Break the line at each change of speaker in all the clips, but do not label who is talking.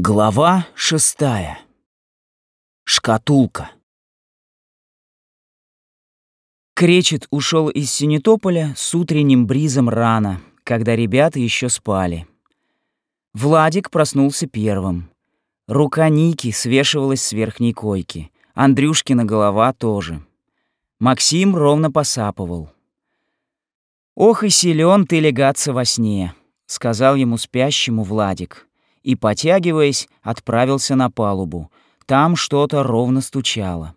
Глава шестая. Шкатулка. Кречет ушел из Синетополя с утренним бризом рано, когда ребята еще спали. Владик проснулся первым. Рука Ники свешивалась с верхней койки. Андрюшкина голова тоже. Максим ровно посапывал. «Ох и силен ты легаться во сне», — сказал ему спящему Владик и, потягиваясь, отправился на палубу. Там что-то ровно стучало.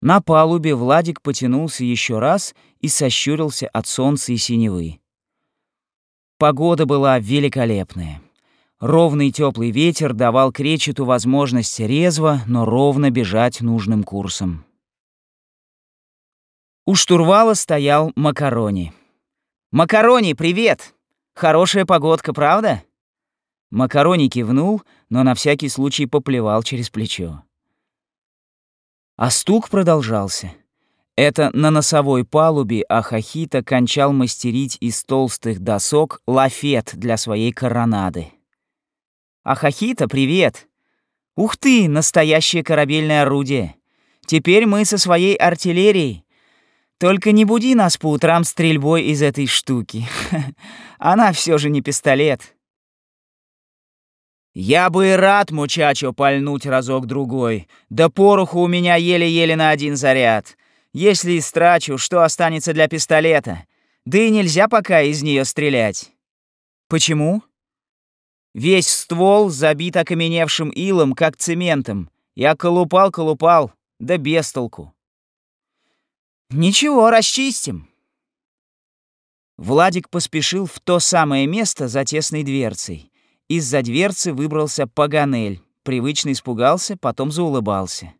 На палубе Владик потянулся еще раз и сощурился от солнца и синевы. Погода была великолепная. Ровный теплый ветер давал кречету возможность резво, но ровно бежать нужным курсом. У штурвала стоял Макарони. «Макарони, привет! Хорошая погодка, правда?» Макарони кивнул, но на всякий случай поплевал через плечо. А стук продолжался. Это на носовой палубе Ахахита кончал мастерить из толстых досок лафет для своей коронады. «Ахахита, привет! Ух ты, настоящее корабельное орудие! Теперь мы со своей артиллерией. Только не буди нас по утрам стрельбой из этой штуки. Она все же не пистолет». «Я бы и рад, мучачо, пальнуть разок-другой. Да пороху у меня еле-еле на один заряд. Если истрачу, что останется для пистолета? Да и нельзя пока из нее стрелять». «Почему?» «Весь ствол забит окаменевшим илом, как цементом. Я колупал-колупал, да без толку». «Ничего, расчистим». Владик поспешил в то самое место за тесной дверцей. Из-за дверцы выбрался Паганель. Привычно испугался, потом заулыбался.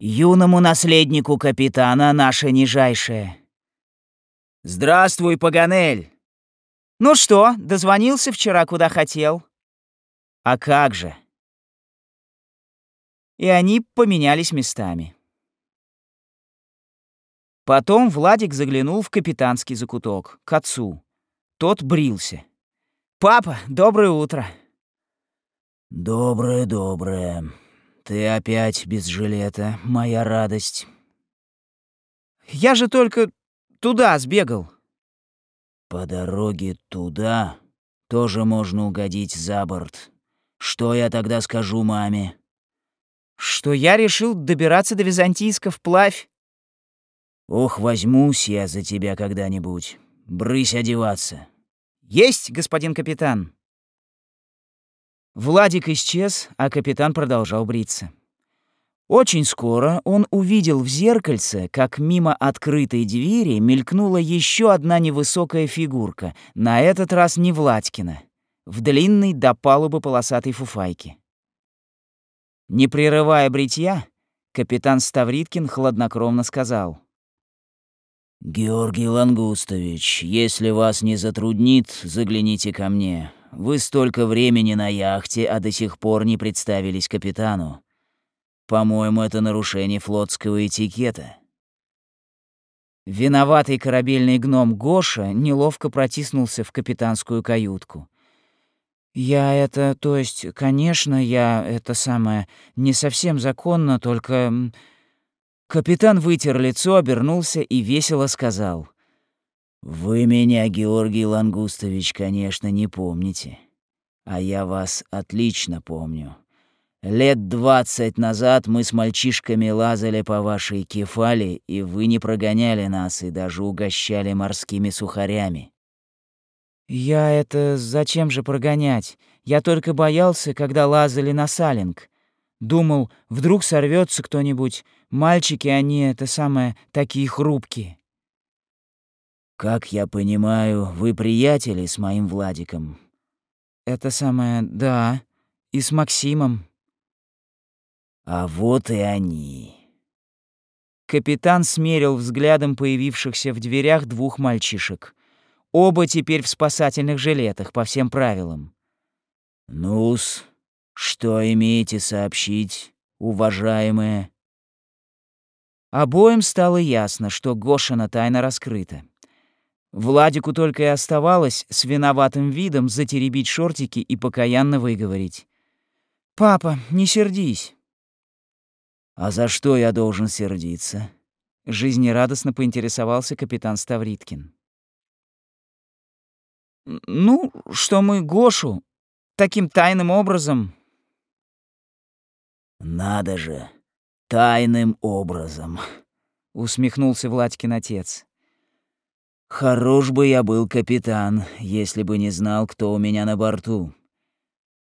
«Юному наследнику капитана наше нижайшее». «Здравствуй, Паганель!» «Ну что, дозвонился вчера, куда хотел?» «А как же?» И они поменялись местами. Потом Владик заглянул в капитанский закуток, к отцу. Тот брился. «Папа, доброе утро!»
«Доброе, доброе. Ты опять без жилета, моя радость».
«Я же только туда сбегал».
«По дороге туда тоже можно угодить за борт. Что я тогда скажу маме?»
«Что я решил добираться до Византийска вплавь».
«Ох, возьмусь я за тебя когда-нибудь. Брысь одеваться».
«Есть, господин капитан!» Владик исчез, а капитан продолжал бриться. Очень скоро он увидел в зеркальце, как мимо открытой двери мелькнула еще одна невысокая фигурка, на этот раз не Владькина, в длинной до палубы полосатой фуфайке. Не прерывая бритья, капитан Ставриткин хладнокровно сказал —
«Георгий Лангустович, если вас не затруднит, загляните ко мне. Вы столько времени на яхте, а до сих пор не представились капитану. По-моему, это нарушение флотского этикета».
Виноватый корабельный гном Гоша неловко протиснулся в капитанскую каютку. «Я это, то есть, конечно, я это самое, не совсем законно, только Капитан вытер лицо, обернулся и весело сказал.
«Вы меня, Георгий Лангустович, конечно, не помните. А я вас отлично помню. Лет двадцать назад мы с мальчишками лазали по вашей кефали, и вы не прогоняли нас и даже угощали морскими сухарями».
«Я это зачем же прогонять? Я только боялся, когда лазали на салинг. Думал, вдруг сорвется кто-нибудь. Мальчики, они, это самое, такие хрупкие.
«Как я понимаю, вы приятели с моим Владиком?»
«Это самое, да. И с Максимом».
«А вот и они».
Капитан смерил взглядом появившихся в дверях двух мальчишек. Оба теперь в спасательных жилетах, по всем правилам.
«Ну-с, что имеете сообщить, уважаемые?»
Обоим стало ясно, что Гошина тайна раскрыта. Владику только и оставалось с виноватым видом затеребить шортики и покаянно выговорить. «Папа, не сердись».
«А за что я должен сердиться?»
Жизнерадостно поинтересовался капитан Ставриткин. «Ну, что мы Гошу таким тайным образом...»
«Надо же, тайным образом», — усмехнулся Владькин отец. «Хорош бы я был капитан, если бы не знал, кто у меня на борту.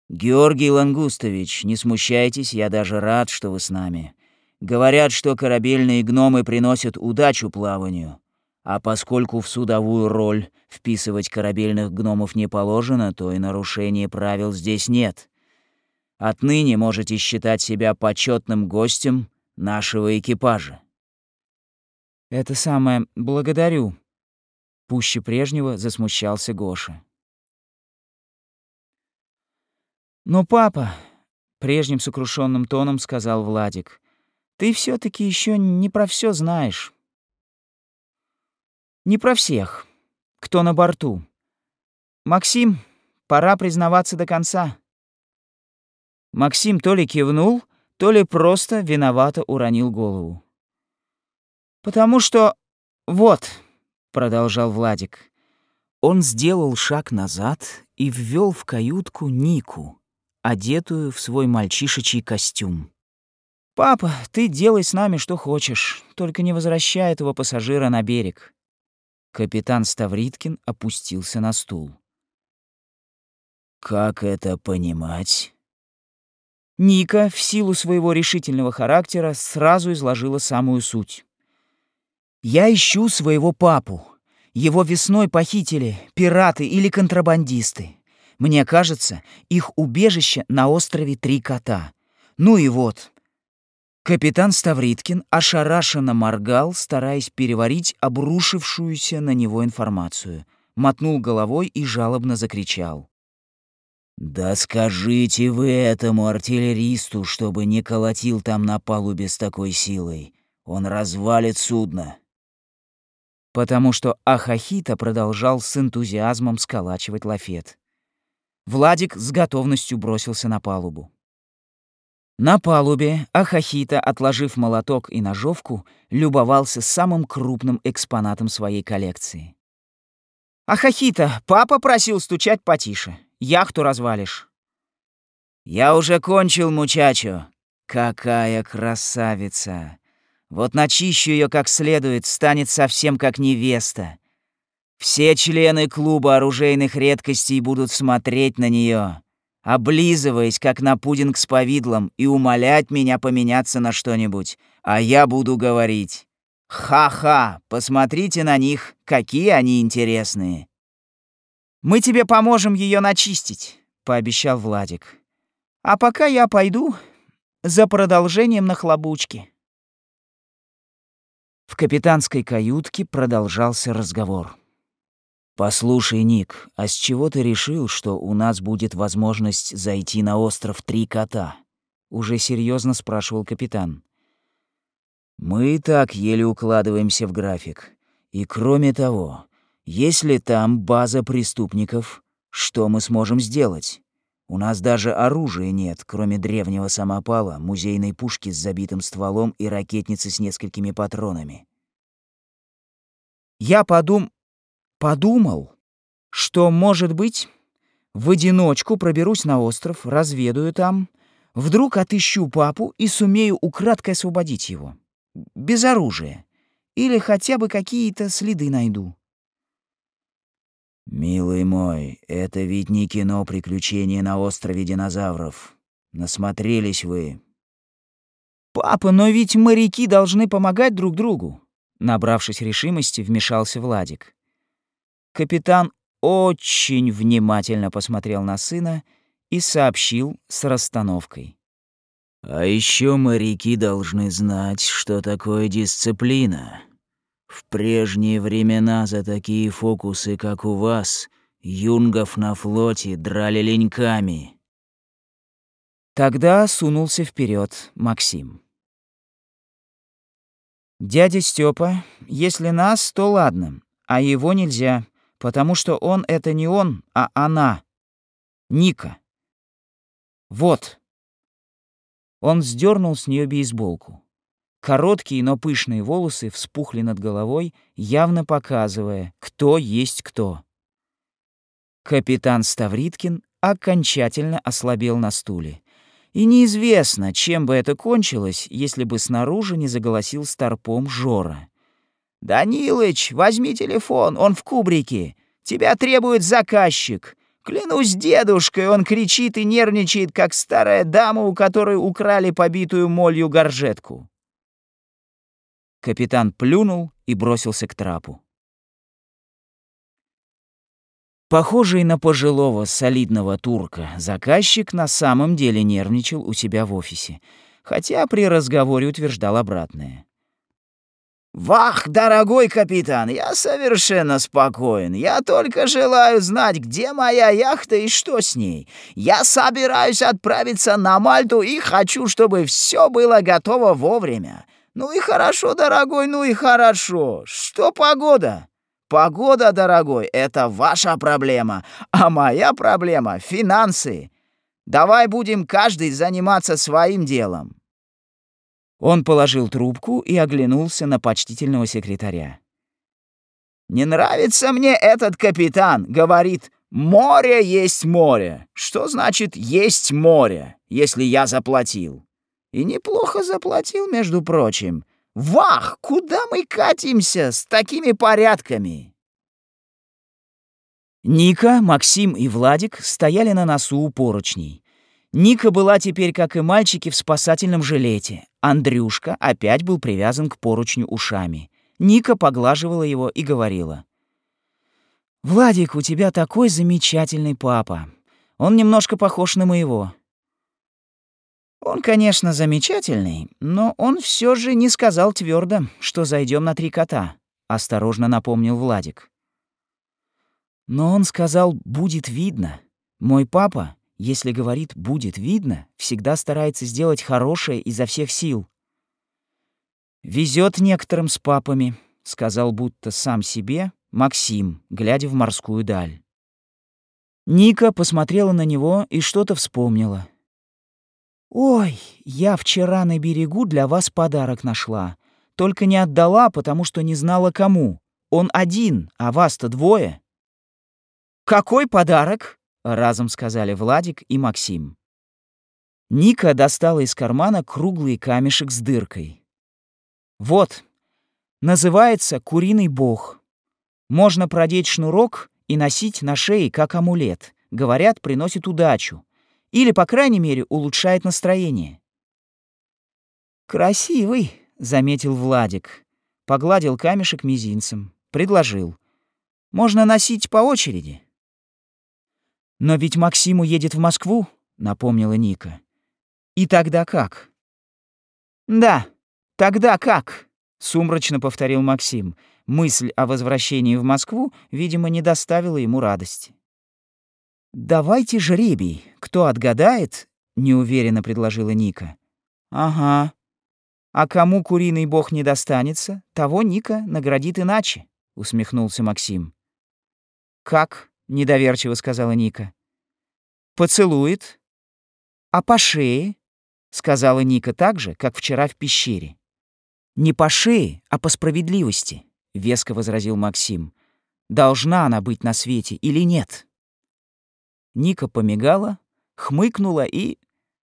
Георгий Лангустович, не смущайтесь, я даже рад, что вы с нами. Говорят, что корабельные гномы приносят удачу плаванию, а поскольку в судовую роль вписывать корабельных гномов не положено, то и нарушения правил здесь нет. Отныне можете считать себя почетным гостем нашего экипажа.
Это самое благодарю. Пуще прежнего засмущался Гоша. Но папа, прежним сокрушенным тоном сказал Владик, ты все таки еще не про все знаешь. Не про всех, кто на борту. Максим, пора признаваться до конца. Максим то ли кивнул, то ли просто виновато уронил голову. «Потому что... вот», — продолжал Владик. Он сделал шаг назад и ввел в каютку Нику, одетую в свой мальчишечий костюм. «Папа, ты делай с нами что хочешь, только не возвращай этого пассажира на берег. Капитан Ставриткин опустился на стул.
«Как это понимать?»
Ника, в силу своего решительного характера, сразу изложила самую суть. «Я ищу своего папу. Его весной похитили пираты или контрабандисты. Мне кажется, их убежище на острове Три Кота. Ну и вот, Капитан Ставриткин ошарашенно моргал, стараясь переварить обрушившуюся на него информацию. Мотнул головой и жалобно закричал.
«Да скажите вы этому артиллеристу, чтобы не колотил там на палубе с такой силой. Он развалит судно».
Потому что Ахахита продолжал с энтузиазмом сколачивать лафет. Владик с готовностью бросился на палубу. На палубе Ахахита, отложив молоток и ножовку, любовался самым крупным экспонатом своей коллекции. «Ахахита, папа просил стучать потише. Яхту развалишь».
«Я уже кончил, мучачо. Какая красавица! Вот начищу ее как следует, станет совсем как невеста. Все члены клуба оружейных редкостей будут смотреть на нее облизываясь, как на пудинг с повидлом, и умолять меня поменяться на что-нибудь. А я буду говорить «Ха-ха, посмотрите на них, какие они интересные».
«Мы тебе поможем ее начистить», — пообещал Владик. «А пока я пойду за продолжением нахлобучки». В капитанской каютке продолжался разговор.
«Послушай, Ник, а с чего ты решил, что у нас будет возможность зайти на остров Три Кота?»
Уже серьезно спрашивал капитан.
«Мы и так еле укладываемся в график. И кроме того, если там база преступников, что мы сможем сделать? У нас даже оружия нет, кроме древнего самопала, музейной пушки с забитым стволом и ракетницы с несколькими патронами».
«Я подум...» Подумал, что, может быть, в одиночку проберусь на остров, разведаю там, вдруг отыщу папу и сумею украдкой освободить его. Без оружия. Или хотя бы какие-то следы найду.
«Милый мой, это ведь не кино «Приключения на острове динозавров». Насмотрелись вы».
«Папа, но ведь моряки должны помогать друг другу», набравшись решимости, вмешался Владик. Капитан очень внимательно посмотрел на сына и сообщил с расстановкой.
«А еще моряки должны знать, что такое дисциплина. В прежние времена за такие фокусы, как у вас, юнгов на флоте драли леньками».
Тогда сунулся вперед Максим. «Дядя Степа, если нас, то ладно. а его нельзя, потому что он — это не он, а она. Ника. Вот. Он сдернул с нее бейсболку. Короткие, но пышные волосы вспухли над головой, явно показывая, кто есть кто. Капитан Ставриткин окончательно ослабел на стуле. И неизвестно, чем бы это кончилось, если бы снаружи не заголосил старпом Жора. «Данилыч, возьми телефон, он в кубрике. Тебя требует заказчик. Клянусь дедушкой, он кричит и нервничает, как старая дама, у которой украли побитую молью горжетку». Капитан плюнул и бросился к трапу. Похожий на пожилого солидного турка, заказчик на самом деле нервничал у себя в офисе, хотя при разговоре утверждал обратное. «Вах, дорогой капитан, я совершенно спокоен. Я только желаю знать, где моя яхта и что с ней. Я собираюсь отправиться на Мальту и хочу, чтобы все было готово вовремя. Ну и хорошо, дорогой, ну и хорошо. Что погода?» Погода, дорогой, это ваша проблема, а моя проблема — финансы. Давай будем каждый заниматься своим делом». Он положил трубку и оглянулся на почтительного секретаря. «Не нравится мне этот капитан», — говорит, «море есть море». Что значит «есть море», если я заплатил? И неплохо заплатил, между прочим. Вах, куда мы катимся с такими порядками? Ника, Максим и Владик стояли на носу у поручней. Ника была теперь, как и мальчики, в спасательном жилете. Андрюшка опять был привязан к поручню ушами. Ника поглаживала его и говорила. «Владик, у тебя такой замечательный папа. Он немножко похож на моего. Он, конечно, замечательный, но он все же не сказал твердо, что зайдем на три кота, осторожно напомнил Владик. Но он сказал «будет видно». Мой папа, если говорит «будет видно», всегда старается сделать хорошее изо всех сил. Везет некоторым с папами, сказал будто сам себе Максим, глядя в морскую даль. Ника посмотрела на него и что-то вспомнила. «Ой, я вчера на берегу для вас подарок нашла. Только не отдала, потому что не знала кому. Он один, а вас-то двое». «Какой подарок?» — разом сказали Владик и Максим. Ника достала из кармана круглый камешек с дыркой. «Вот, называется куриный бог. Можно продеть шнурок и носить на шее как амулет. Говорят, приносит удачу. Или, по крайней мере, улучшает настроение. «Красивый», — заметил Владик. Погладил камешек мизинцем. Предложил. «Можно носить по очереди». «Но ведь Максим уедет в Москву», — напомнила Ника. «И тогда как?» «Да, тогда как?» — сумрачно повторил Максим. Мысль о возвращении в Москву, видимо, не доставила ему радости. «Давайте жребий. Кто отгадает?» — неуверенно предложила Ника. «Ага. А кому куриный бог не достанется, того Ника наградит иначе», — усмехнулся Максим. «Как?» — недоверчиво сказала Ника. «Поцелует». «А по шее?» — сказала Ника так же, как вчера в пещере. «Не по шее, а по справедливости», — веско возразил Максим. «Должна она быть на свете или нет?» Ника помигала, хмыкнула и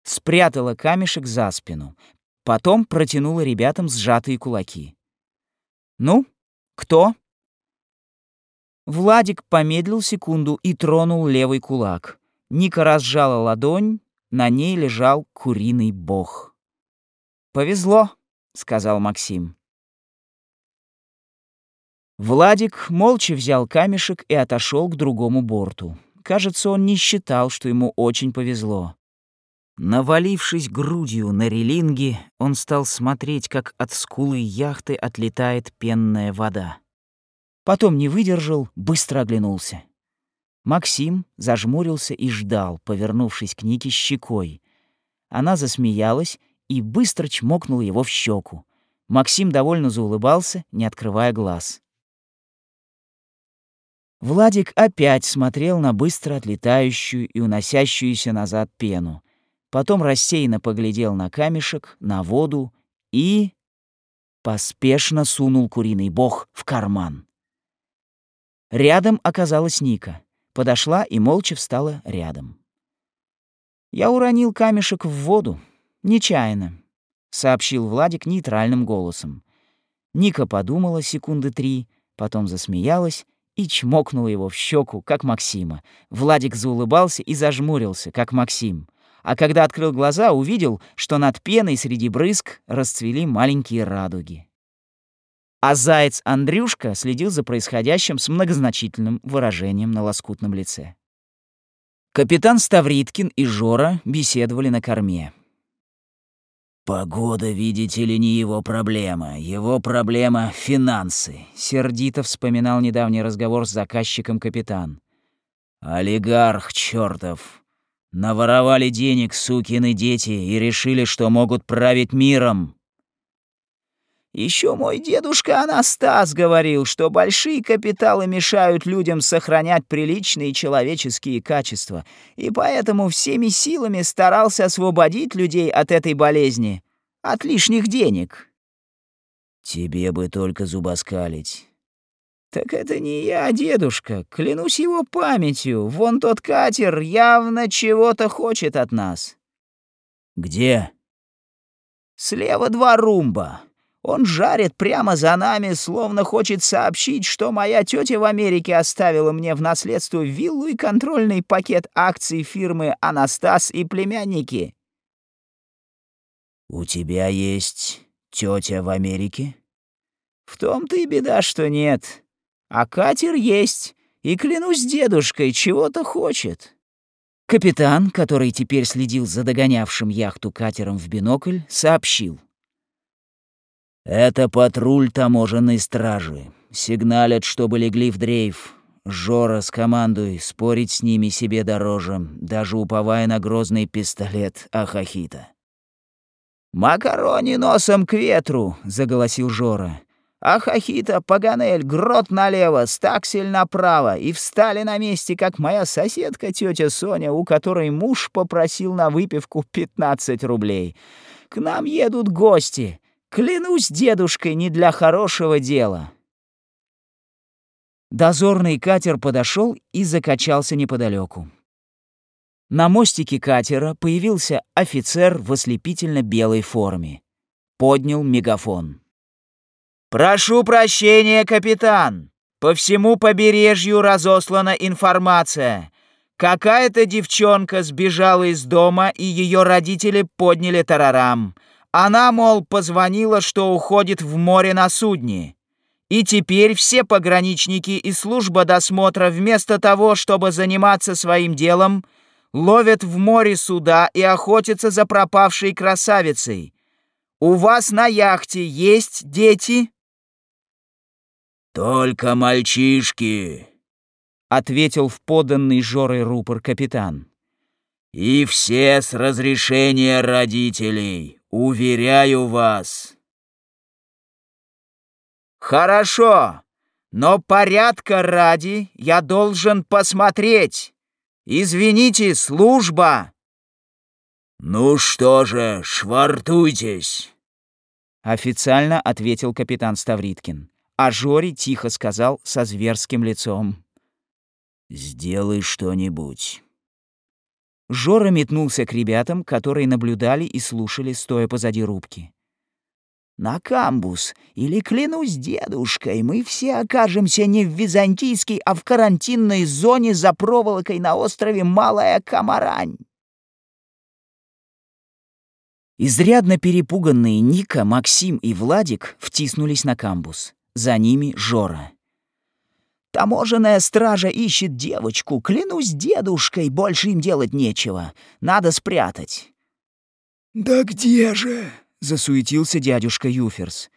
спрятала камешек за спину. Потом протянула ребятам сжатые кулаки. «Ну, кто?» Владик помедлил секунду и тронул левый кулак. Ника разжала ладонь, на ней лежал куриный бог. «Повезло», — сказал Максим. Владик молча взял камешек и отошел к другому борту. Кажется, он не считал, что ему очень повезло. Навалившись грудью на релинги, он стал смотреть, как от скулы яхты отлетает пенная вода. Потом не выдержал, быстро оглянулся. Максим зажмурился и ждал, повернувшись к Нике щекой. Она засмеялась и быстро чмокнула его в щеку. Максим довольно заулыбался, не открывая глаз.
Владик опять смотрел на быстро отлетающую и уносящуюся назад пену. Потом рассеянно поглядел на камешек, на воду и... поспешно сунул куриный бог в карман. Рядом оказалась Ника. Подошла и молча встала рядом. «Я уронил камешек в воду. Нечаянно», — сообщил Владик нейтральным голосом. Ника подумала секунды три, потом засмеялась и чмокнула его в щеку, как Максима. Владик заулыбался и зажмурился, как Максим. А когда открыл глаза, увидел, что над пеной среди брызг расцвели маленькие радуги. А заяц Андрюшка следил за происходящим с многозначительным выражением на лоскутном лице. Капитан Ставриткин и Жора беседовали на корме.
«Погода, видите ли, не его проблема. Его проблема — финансы», —
сердито вспоминал недавний разговор с заказчиком капитан.
«Олигарх чертов. Наворовали денег сукины дети и решили, что могут править миром.
Еще мой дедушка Анастас говорил, что большие капиталы мешают людям сохранять приличные человеческие качества, и поэтому всеми силами старался освободить людей от этой болезни, от лишних денег.
Тебе бы только зубоскалить.
Так это не я, дедушка, клянусь его памятью. Вон тот катер явно чего-то хочет от нас.
Где?
Слева два румба. Он жарит прямо за нами, словно хочет сообщить, что моя тетя в Америке оставила мне в наследство виллу и контрольный пакет акций фирмы «Анастас и племянники».
«У тебя есть тетя в Америке?»
«В том-то и беда, что нет. А катер есть, и, клянусь дедушкой, чего-то хочет».
Капитан, который теперь следил за догонявшим яхту катером в бинокль, сообщил.
«Это патруль таможенной стражи. Сигналят, чтобы легли в дрейф. Жора, с командой, спорить с ними себе дороже, даже уповая на грозный пистолет Ахахита».
«Макарони носом к ветру!» — заголосил Жора. «Ахахита, Паганель, грот налево, стаксель направо, и встали на месте, как моя соседка тетя Соня, у которой муж попросил на выпивку 15 рублей. К нам едут гости». Клянусь дедушкой, не для хорошего дела.
Дозорный катер подошел и закачался неподалеку. На мостике катера появился офицер в ослепительно-белой форме. Поднял мегафон.
«Прошу прощения, капитан! По всему побережью разослана информация. Какая-то девчонка сбежала из дома, и ее родители подняли тарарам. Она, мол, позвонила, что уходит в море на судне. И теперь все пограничники и служба досмотра вместо того, чтобы заниматься своим делом, ловят в море суда и охотятся за пропавшей красавицей. У вас на яхте есть дети?
Только мальчишки, ответил в поданный Жорой рупор капитан. И все с разрешения родителей. Уверяю вас.
Хорошо, но порядка ради я должен посмотреть. Извините, служба.
Ну что же, швартуйтесь.
Официально ответил капитан Ставриткин, а Жори тихо сказал со зверским лицом.
«Сделай что-нибудь».
Жора метнулся к ребятам, которые наблюдали и слушали, стоя позади рубки.
«На камбус, или, клянусь дедушкой, мы все окажемся не в византийской, а в карантинной зоне за проволокой на острове Малая Камарань».
Изрядно перепуганные Ника, Максим и Владик втиснулись на камбус. За ними Жора.
Таможенная стража ищет девочку. Клянусь дедушкой, больше им делать нечего. Надо спрятать».
«Да где же?» — засуетился дядюшка Юферс.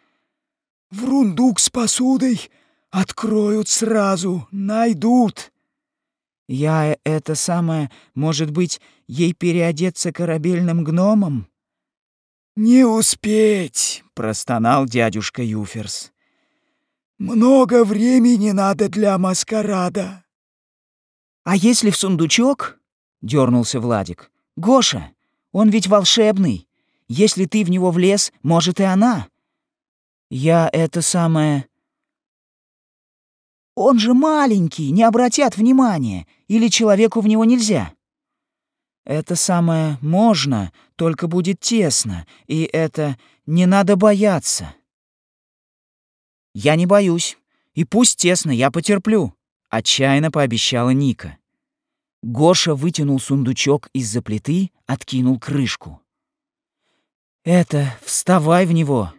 «В рундук с посудой откроют сразу, найдут».
«Я это самое, может быть, ей переодеться корабельным гномом?»
«Не успеть!» — простонал дядюшка Юферс.
Много времени надо для маскарада.
А если в сундучок? дернулся Владик. Гоша, он ведь волшебный. Если ты в него влез, может и она. Я это самое... Он же маленький, не обратят внимания, или человеку в него нельзя. Это самое можно, только будет тесно, и это не надо бояться. Я не боюсь, и пусть тесно, я потерплю, отчаянно пообещала Ника. Гоша вытянул сундучок из-за плиты, откинул крышку. «Это, вставай в него!»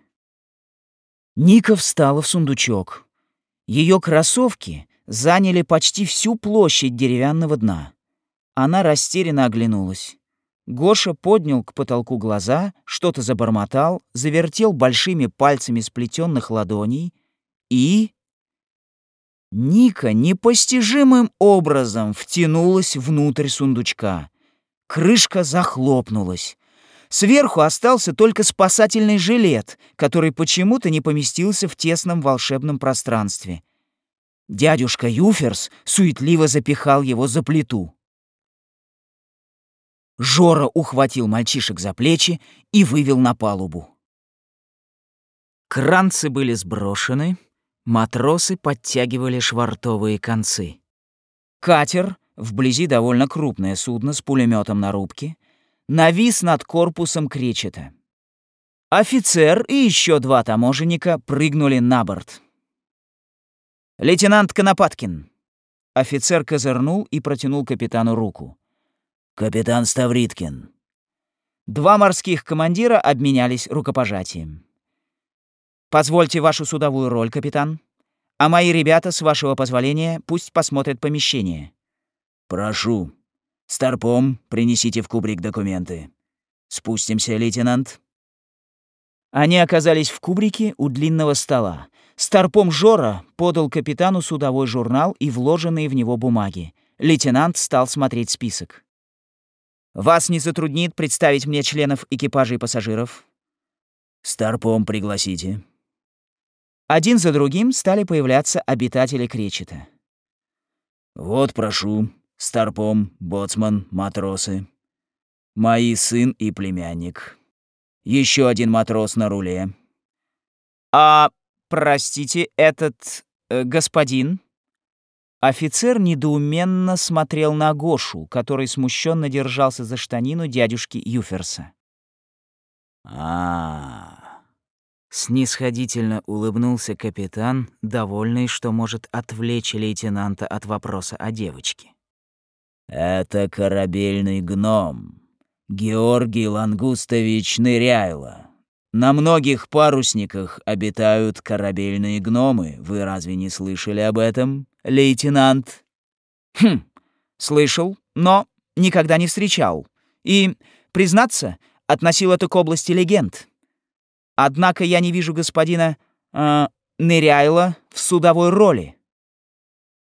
Ника встала в сундучок. Ее кроссовки заняли почти всю площадь деревянного дна. Она растерянно оглянулась. Гоша поднял к потолку глаза, что-то забормотал, завертел большими пальцами сплетенных ладоней и... Ника непостижимым образом втянулась внутрь сундучка. Крышка захлопнулась. Сверху остался только спасательный жилет, который почему-то не поместился в тесном волшебном пространстве. Дядюшка Юферс суетливо запихал его за плиту. Жора ухватил мальчишек за плечи и вывел на палубу. Кранцы были сброшены, Матросы подтягивали швартовые концы. Катер, вблизи довольно крупное судно с пулеметом на рубке, навис над корпусом кречета. Офицер и еще два таможенника прыгнули на борт. «Лейтенант Конопаткин!» Офицер козырнул и протянул капитану руку.
«Капитан Ставриткин».
Два морских командира обменялись рукопожатием. Позвольте вашу судовую роль, капитан. А мои ребята, с вашего позволения, пусть посмотрят помещение.
Прошу. Старпом, принесите в кубрик документы. Спустимся, лейтенант.
Они оказались в кубрике у длинного стола. Старпом Жора подал капитану судовой журнал и вложенные в него бумаги. Лейтенант стал смотреть список. «Вас не затруднит представить мне членов экипажа и пассажиров?»
«Старпом пригласите»,
один за другим стали появляться обитатели Кречета.
«Вот, прошу, старпом, боцман, матросы. Мои сын и племянник. Еще один матрос на руле».
«А, простите, этот э, господин?» Офицер недоуменно смотрел на Гошу, который смущенно держался за штанину дядюшки Юферса.
«А-а-а!»
Снисходительно улыбнулся капитан, довольный, что может отвлечь лейтенанта от вопроса о девочке.
«Это корабельный гном, Георгий Лангустович Ныряйло. На многих парусниках обитают корабельные гномы. Вы разве не слышали об этом, лейтенант?»
«Хм, слышал, но никогда не встречал. И, признаться, относил это к области легенд». Однако я не вижу господина э, Ныряйла в судовой роли.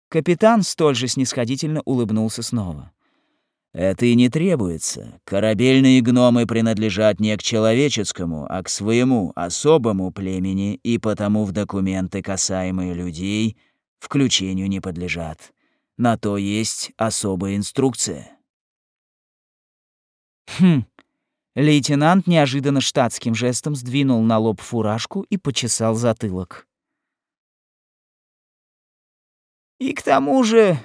Капитан столь же снисходительно улыбнулся снова.
Это и не требуется. Корабельные гномы принадлежат не к человеческому, а к своему особому племени, и потому в документы, касаемые людей, включению не подлежат. На то есть особая инструкция.
Хм, Лейтенант неожиданно штатским жестом сдвинул на лоб фуражку и почесал затылок. «И к тому же,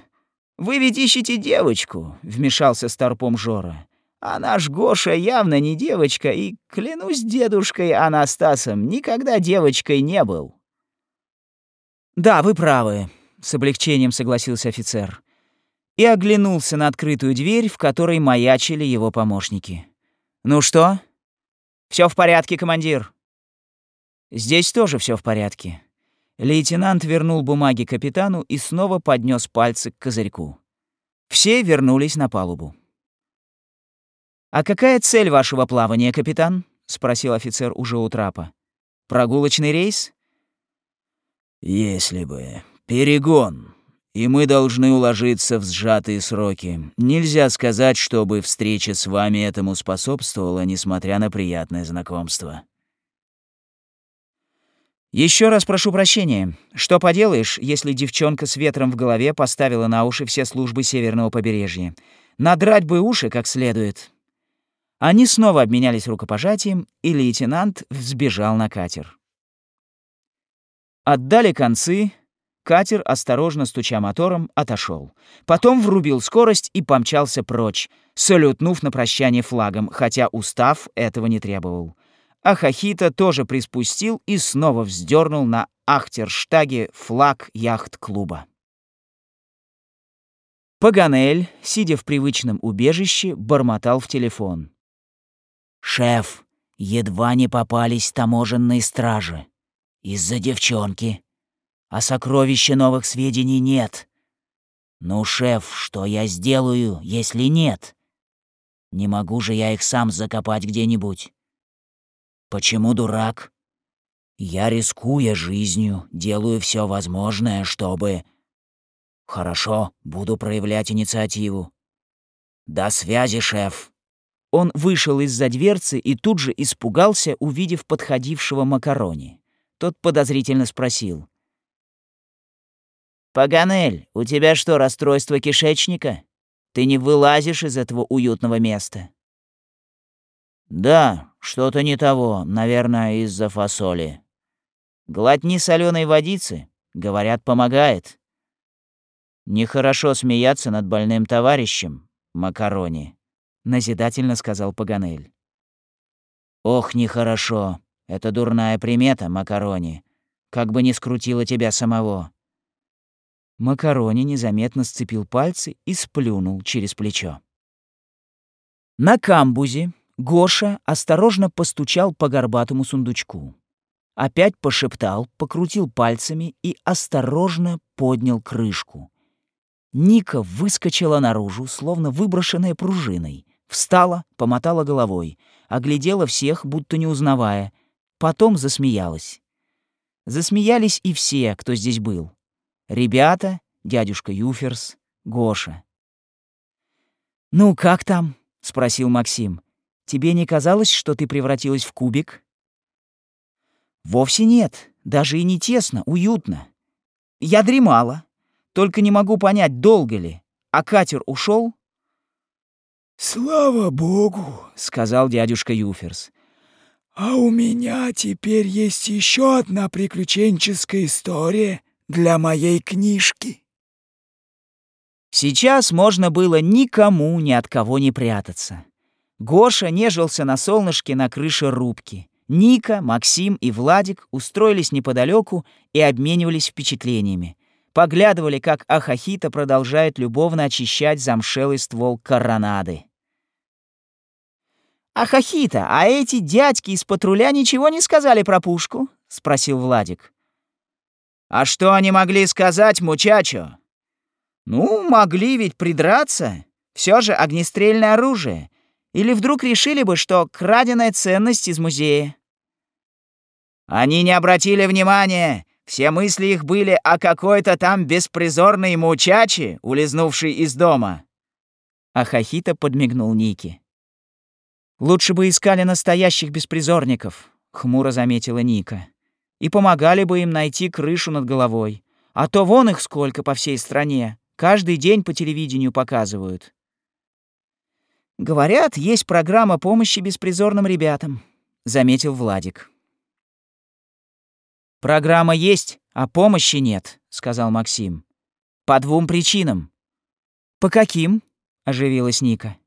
вы ведь ищете девочку», — вмешался старпом Жора. «А наш Гоша явно не девочка, и, клянусь дедушкой Анастасом, никогда девочкой не был». «Да, вы правы», — с облегчением согласился офицер. И оглянулся на открытую дверь, в которой маячили его помощники. «Ну что? Все в порядке, командир?» «Здесь тоже все в порядке». Лейтенант вернул бумаги капитану и снова поднес пальцы к козырьку. Все вернулись на палубу. «А какая цель вашего плавания, капитан?» — спросил офицер уже у трапа. «Прогулочный рейс?»
«Если бы. Перегон и мы должны уложиться в сжатые сроки. Нельзя сказать, чтобы встреча с вами этому способствовала, несмотря на приятное знакомство».
Еще раз прошу прощения. Что поделаешь, если девчонка с ветром в голове поставила на уши все службы северного побережья? Надрать бы уши как следует. Они снова обменялись рукопожатием, и лейтенант взбежал на катер. Отдали концы, катер, осторожно стуча мотором, отошел. Потом врубил скорость и помчался прочь, салютнув на прощание флагом, хотя устав этого не требовал а Хахита тоже приспустил и снова вздернул на Ахтерштаге флаг яхт-клуба. Паганель, сидя в привычном убежище, бормотал в телефон.
«Шеф, едва не попались таможенные стражи. Из-за девчонки. А сокровища новых сведений нет. Ну, шеф, что я сделаю, если нет? Не могу же я их сам закопать где-нибудь. Почему дурак? Я, рискуя жизнью, делаю все возможное, чтобы... Хорошо, буду проявлять инициативу. До связи, шеф.
Он вышел из-за дверцы и тут же испугался, увидев подходившего Макарони. Тот подозрительно спросил. «Паганель, у тебя что, расстройство кишечника? Ты не вылазишь из этого уютного места?»
«Да, что-то не того, наверное, из-за фасоли.
Глотни соленой водицы, говорят, помогает. Нехорошо смеяться над больным товарищем, Макарони, назидательно сказал Паганель.
Ох, нехорошо. Это дурная примета, Макарони. Как бы ни скрутило тебя самого.
Макарони незаметно сцепил пальцы и сплюнул через плечо. На камбузе Гоша осторожно постучал по горбатому сундучку. Опять пошептал, покрутил пальцами и осторожно поднял крышку. Ника выскочила наружу, словно выброшенная пружиной. Встала, помотала головой, оглядела всех, будто не узнавая. Потом засмеялась. Засмеялись и все, кто здесь был. Ребята, дядюшка Юферс, Гоша. «Ну, как там?» — спросил Максим. Тебе не казалось, что ты превратилась в кубик? Вовсе нет. Даже и не тесно, уютно. Я дремала. Только не могу понять, долго ли. А катер ушел?
«Слава богу», — сказал дядюшка Юферс. «А у меня теперь есть еще одна приключенческая история для моей книжки».
Сейчас можно было никому ни от кого не прятаться. Гоша нежился на солнышке на крыше рубки. Ника, Максим и Владик устроились неподалеку и обменивались впечатлениями. Поглядывали, как Ахахита продолжает любовно очищать замшелый ствол коронады. «Ахахита, а эти дядьки из патруля ничего не сказали про пушку?» — спросил Владик.
«А что они могли сказать, мучачо?»
«Ну, могли ведь придраться. Все же огнестрельное оружие. Или вдруг решили бы, что краденая ценность из музея?
Они не обратили внимания. Все мысли их были о какой-то там беспризорной мучаче, улизнувшей из дома.
А Хахита подмигнул Ники. «Лучше бы искали настоящих беспризорников», — хмуро заметила Ника. «И помогали бы им найти крышу над головой. А то вон их сколько по всей стране. Каждый день по телевидению показывают. «Говорят, есть программа помощи беспризорным ребятам», — заметил Владик. «Программа есть, а помощи нет», — сказал Максим. «По двум причинам». «По каким?» — оживилась Ника.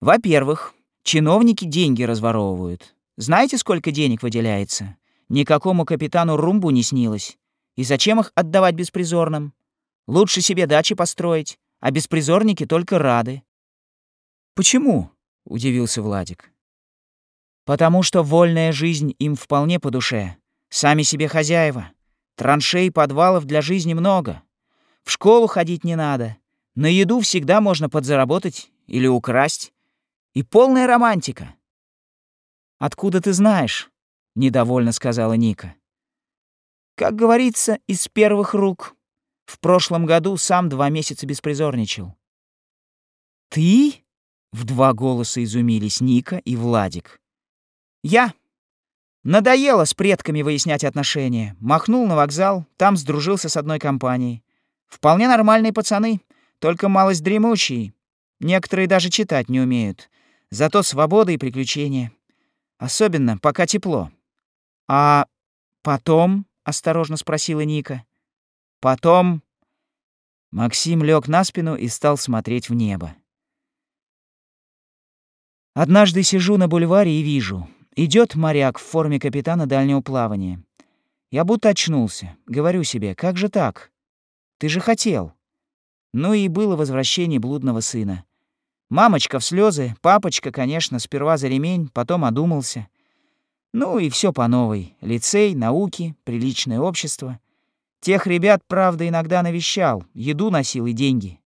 «Во-первых, чиновники деньги разворовывают. Знаете, сколько денег выделяется? Никакому капитану Румбу не снилось. И зачем их отдавать беспризорным? Лучше себе дачи построить, а беспризорники только рады. «Почему?» — удивился Владик. «Потому что вольная жизнь им вполне по душе. Сами себе хозяева. Траншей, подвалов для жизни много. В школу ходить не надо. На еду всегда можно подзаработать или украсть. И полная романтика». «Откуда ты знаешь?» — недовольно сказала Ника. «Как говорится, из первых рук. В прошлом году сам два месяца беспризорничал». «Ты?» В два голоса изумились Ника и Владик. «Я. Надоело с предками выяснять отношения. Махнул на вокзал, там сдружился с одной компанией. Вполне нормальные пацаны, только малость дремучие. Некоторые даже читать не умеют. Зато свобода и приключения. Особенно, пока тепло. А потом, осторожно спросила Ника. Потом Максим лег на спину и стал смотреть в небо. Однажды сижу на бульваре и вижу, идет моряк в форме капитана дальнего плавания. Я будто очнулся. Говорю себе, как же так? Ты же хотел. Ну и было возвращение блудного сына. Мамочка в слезы, папочка, конечно, сперва за ремень, потом одумался. Ну и все по новой. Лицей, науки, приличное общество. Тех ребят, правда, иногда навещал, еду носил и деньги.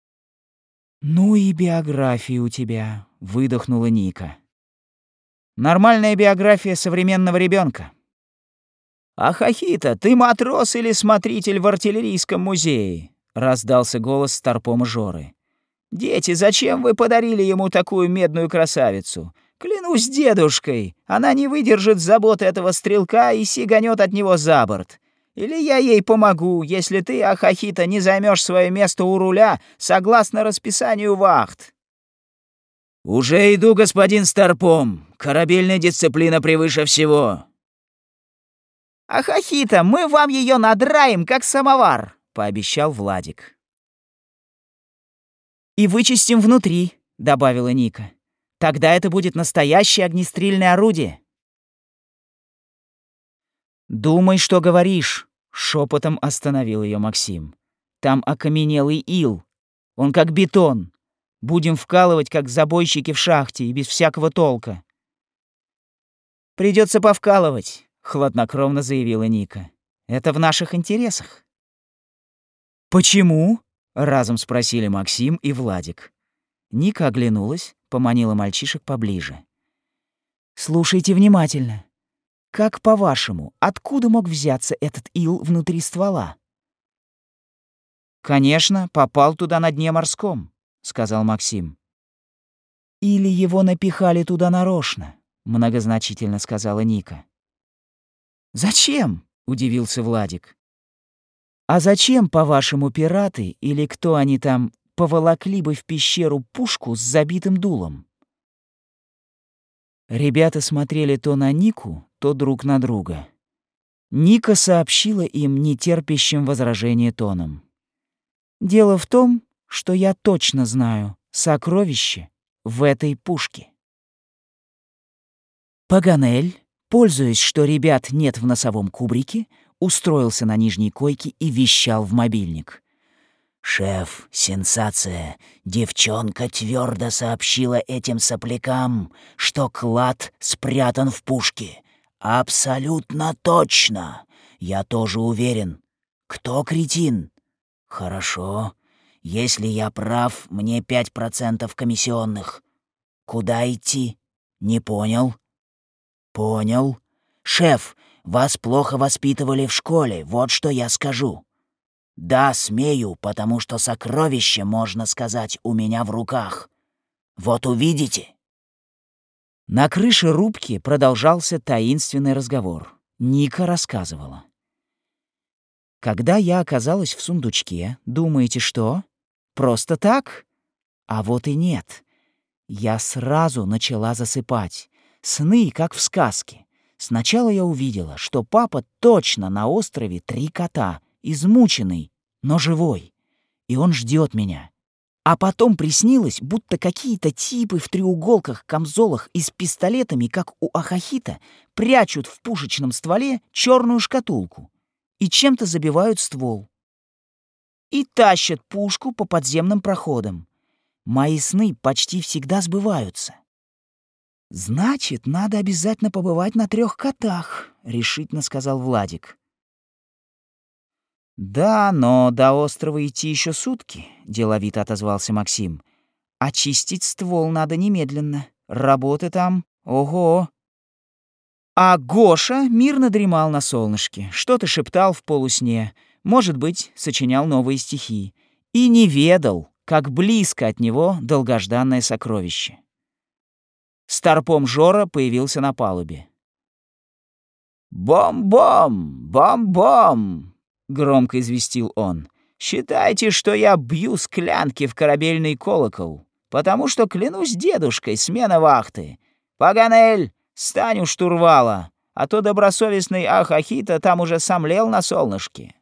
«Ну и биография у тебя», — выдохнула Ника. «Нормальная биография современного ребенка. «А Хахита, ты матрос или смотритель в артиллерийском музее?» — раздался голос старпома Жоры. «Дети, зачем вы подарили ему такую медную красавицу? Клянусь дедушкой, она не выдержит забот этого стрелка и сиганет от него за борт. Или я ей помогу, если ты, Ахахита, не займешь свое место у руля согласно расписанию вахт».
«Уже иду, господин Старпом. Корабельная дисциплина превыше всего».
«Ахахита, мы вам ее надраем, как самовар», — пообещал Владик. «И вычистим внутри», — добавила Ника. «Тогда это будет настоящее огнестрельное орудие». «Думай, что говоришь», — шепотом остановил ее Максим. «Там окаменелый ил. Он как бетон. Будем вкалывать, как забойщики в шахте, и без всякого толка». «Придется повкалывать», — хладнокровно заявила Ника. «Это в наших интересах». «Почему?» — разом спросили Максим и Владик. Ника оглянулась, поманила мальчишек поближе. «Слушайте внимательно. Как по-вашему, откуда мог взяться этот ил внутри ствола? Конечно, попал туда на дне морском, сказал Максим. Или его напихали туда нарочно, многозначительно сказала Ника. Зачем? удивился Владик. А зачем, по-вашему, пираты или кто они там поволокли бы в пещеру пушку с забитым дулом? Ребята смотрели то на Нику, то друг на друга. Ника сообщила им нетерпящим возражения тоном. «Дело в том, что я точно знаю сокровище в этой пушке». Паганель, пользуясь, что ребят нет в носовом кубрике, устроился на нижней койке и вещал в мобильник.
«Шеф, сенсация! Девчонка твердо сообщила этим соплякам, что клад спрятан в пушке. Абсолютно точно. Я тоже уверен. Кто кретин? Хорошо. Если я прав, мне пять процентов комиссионных. Куда идти? Не понял? Понял. Шеф, вас плохо воспитывали в школе, вот что я скажу. Да, смею, потому что сокровище, можно сказать, у меня в руках. Вот увидите.
На крыше рубки продолжался таинственный разговор. Ника рассказывала. Когда я оказалась в сундучке, думаете, что? Просто так? А вот и нет. Я сразу начала засыпать. Сны, как в сказке. Сначала я увидела, что папа точно на острове три кота, измученный, но живой. И он ждет меня. А потом приснилось, будто какие-то типы в треуголках, камзолах и с пистолетами, как у Ахахита, прячут в пушечном стволе черную шкатулку и чем-то забивают ствол. И тащат пушку по подземным проходам. Мои сны почти всегда сбываются. «Значит, надо обязательно побывать на трех котах», — решительно сказал Владик. «Да, но до острова идти еще сутки», — деловито отозвался Максим. «Очистить ствол надо немедленно. Работы там... Ого!» А Гоша мирно дремал на солнышке, что-то шептал в полусне, может быть, сочинял новые стихи, и не ведал, как близко от него долгожданное сокровище. Старпом Жора появился на палубе.
«Бом-бом! Бом-бом!» — громко известил он. «Считайте, что я бью склянки в корабельный колокол, потому что, клянусь дедушкой, смена вахты. Паганель, стань у штурвала, а то добросовестный Ахахита там уже сомлел на солнышке».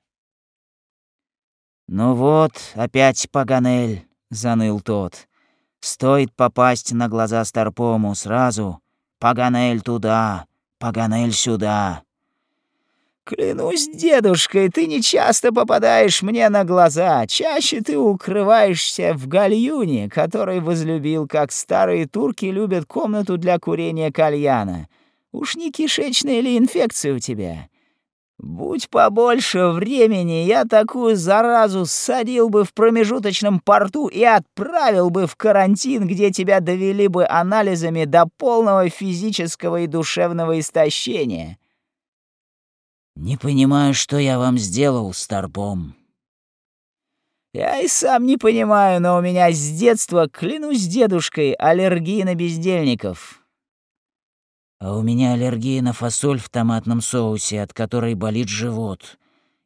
«Ну вот, опять Паганель», — заныл тот. «Стоит попасть на глаза Старпому сразу. Паганель туда, Паганель сюда».
«Клянусь дедушкой, ты не часто попадаешь мне на глаза. Чаще ты укрываешься в гальюне, который возлюбил, как старые турки любят комнату для курения кальяна. Уж не кишечная ли инфекция у тебя? Будь побольше времени, я такую заразу садил бы в промежуточном порту и отправил бы в карантин, где тебя довели бы анализами до полного физического и душевного истощения».
«Не понимаю, что я вам сделал, Старпом».
«Я и сам не понимаю, но у меня с детства, клянусь дедушкой, аллергия на бездельников».
«А у меня аллергия на фасоль в томатном соусе, от которой болит живот.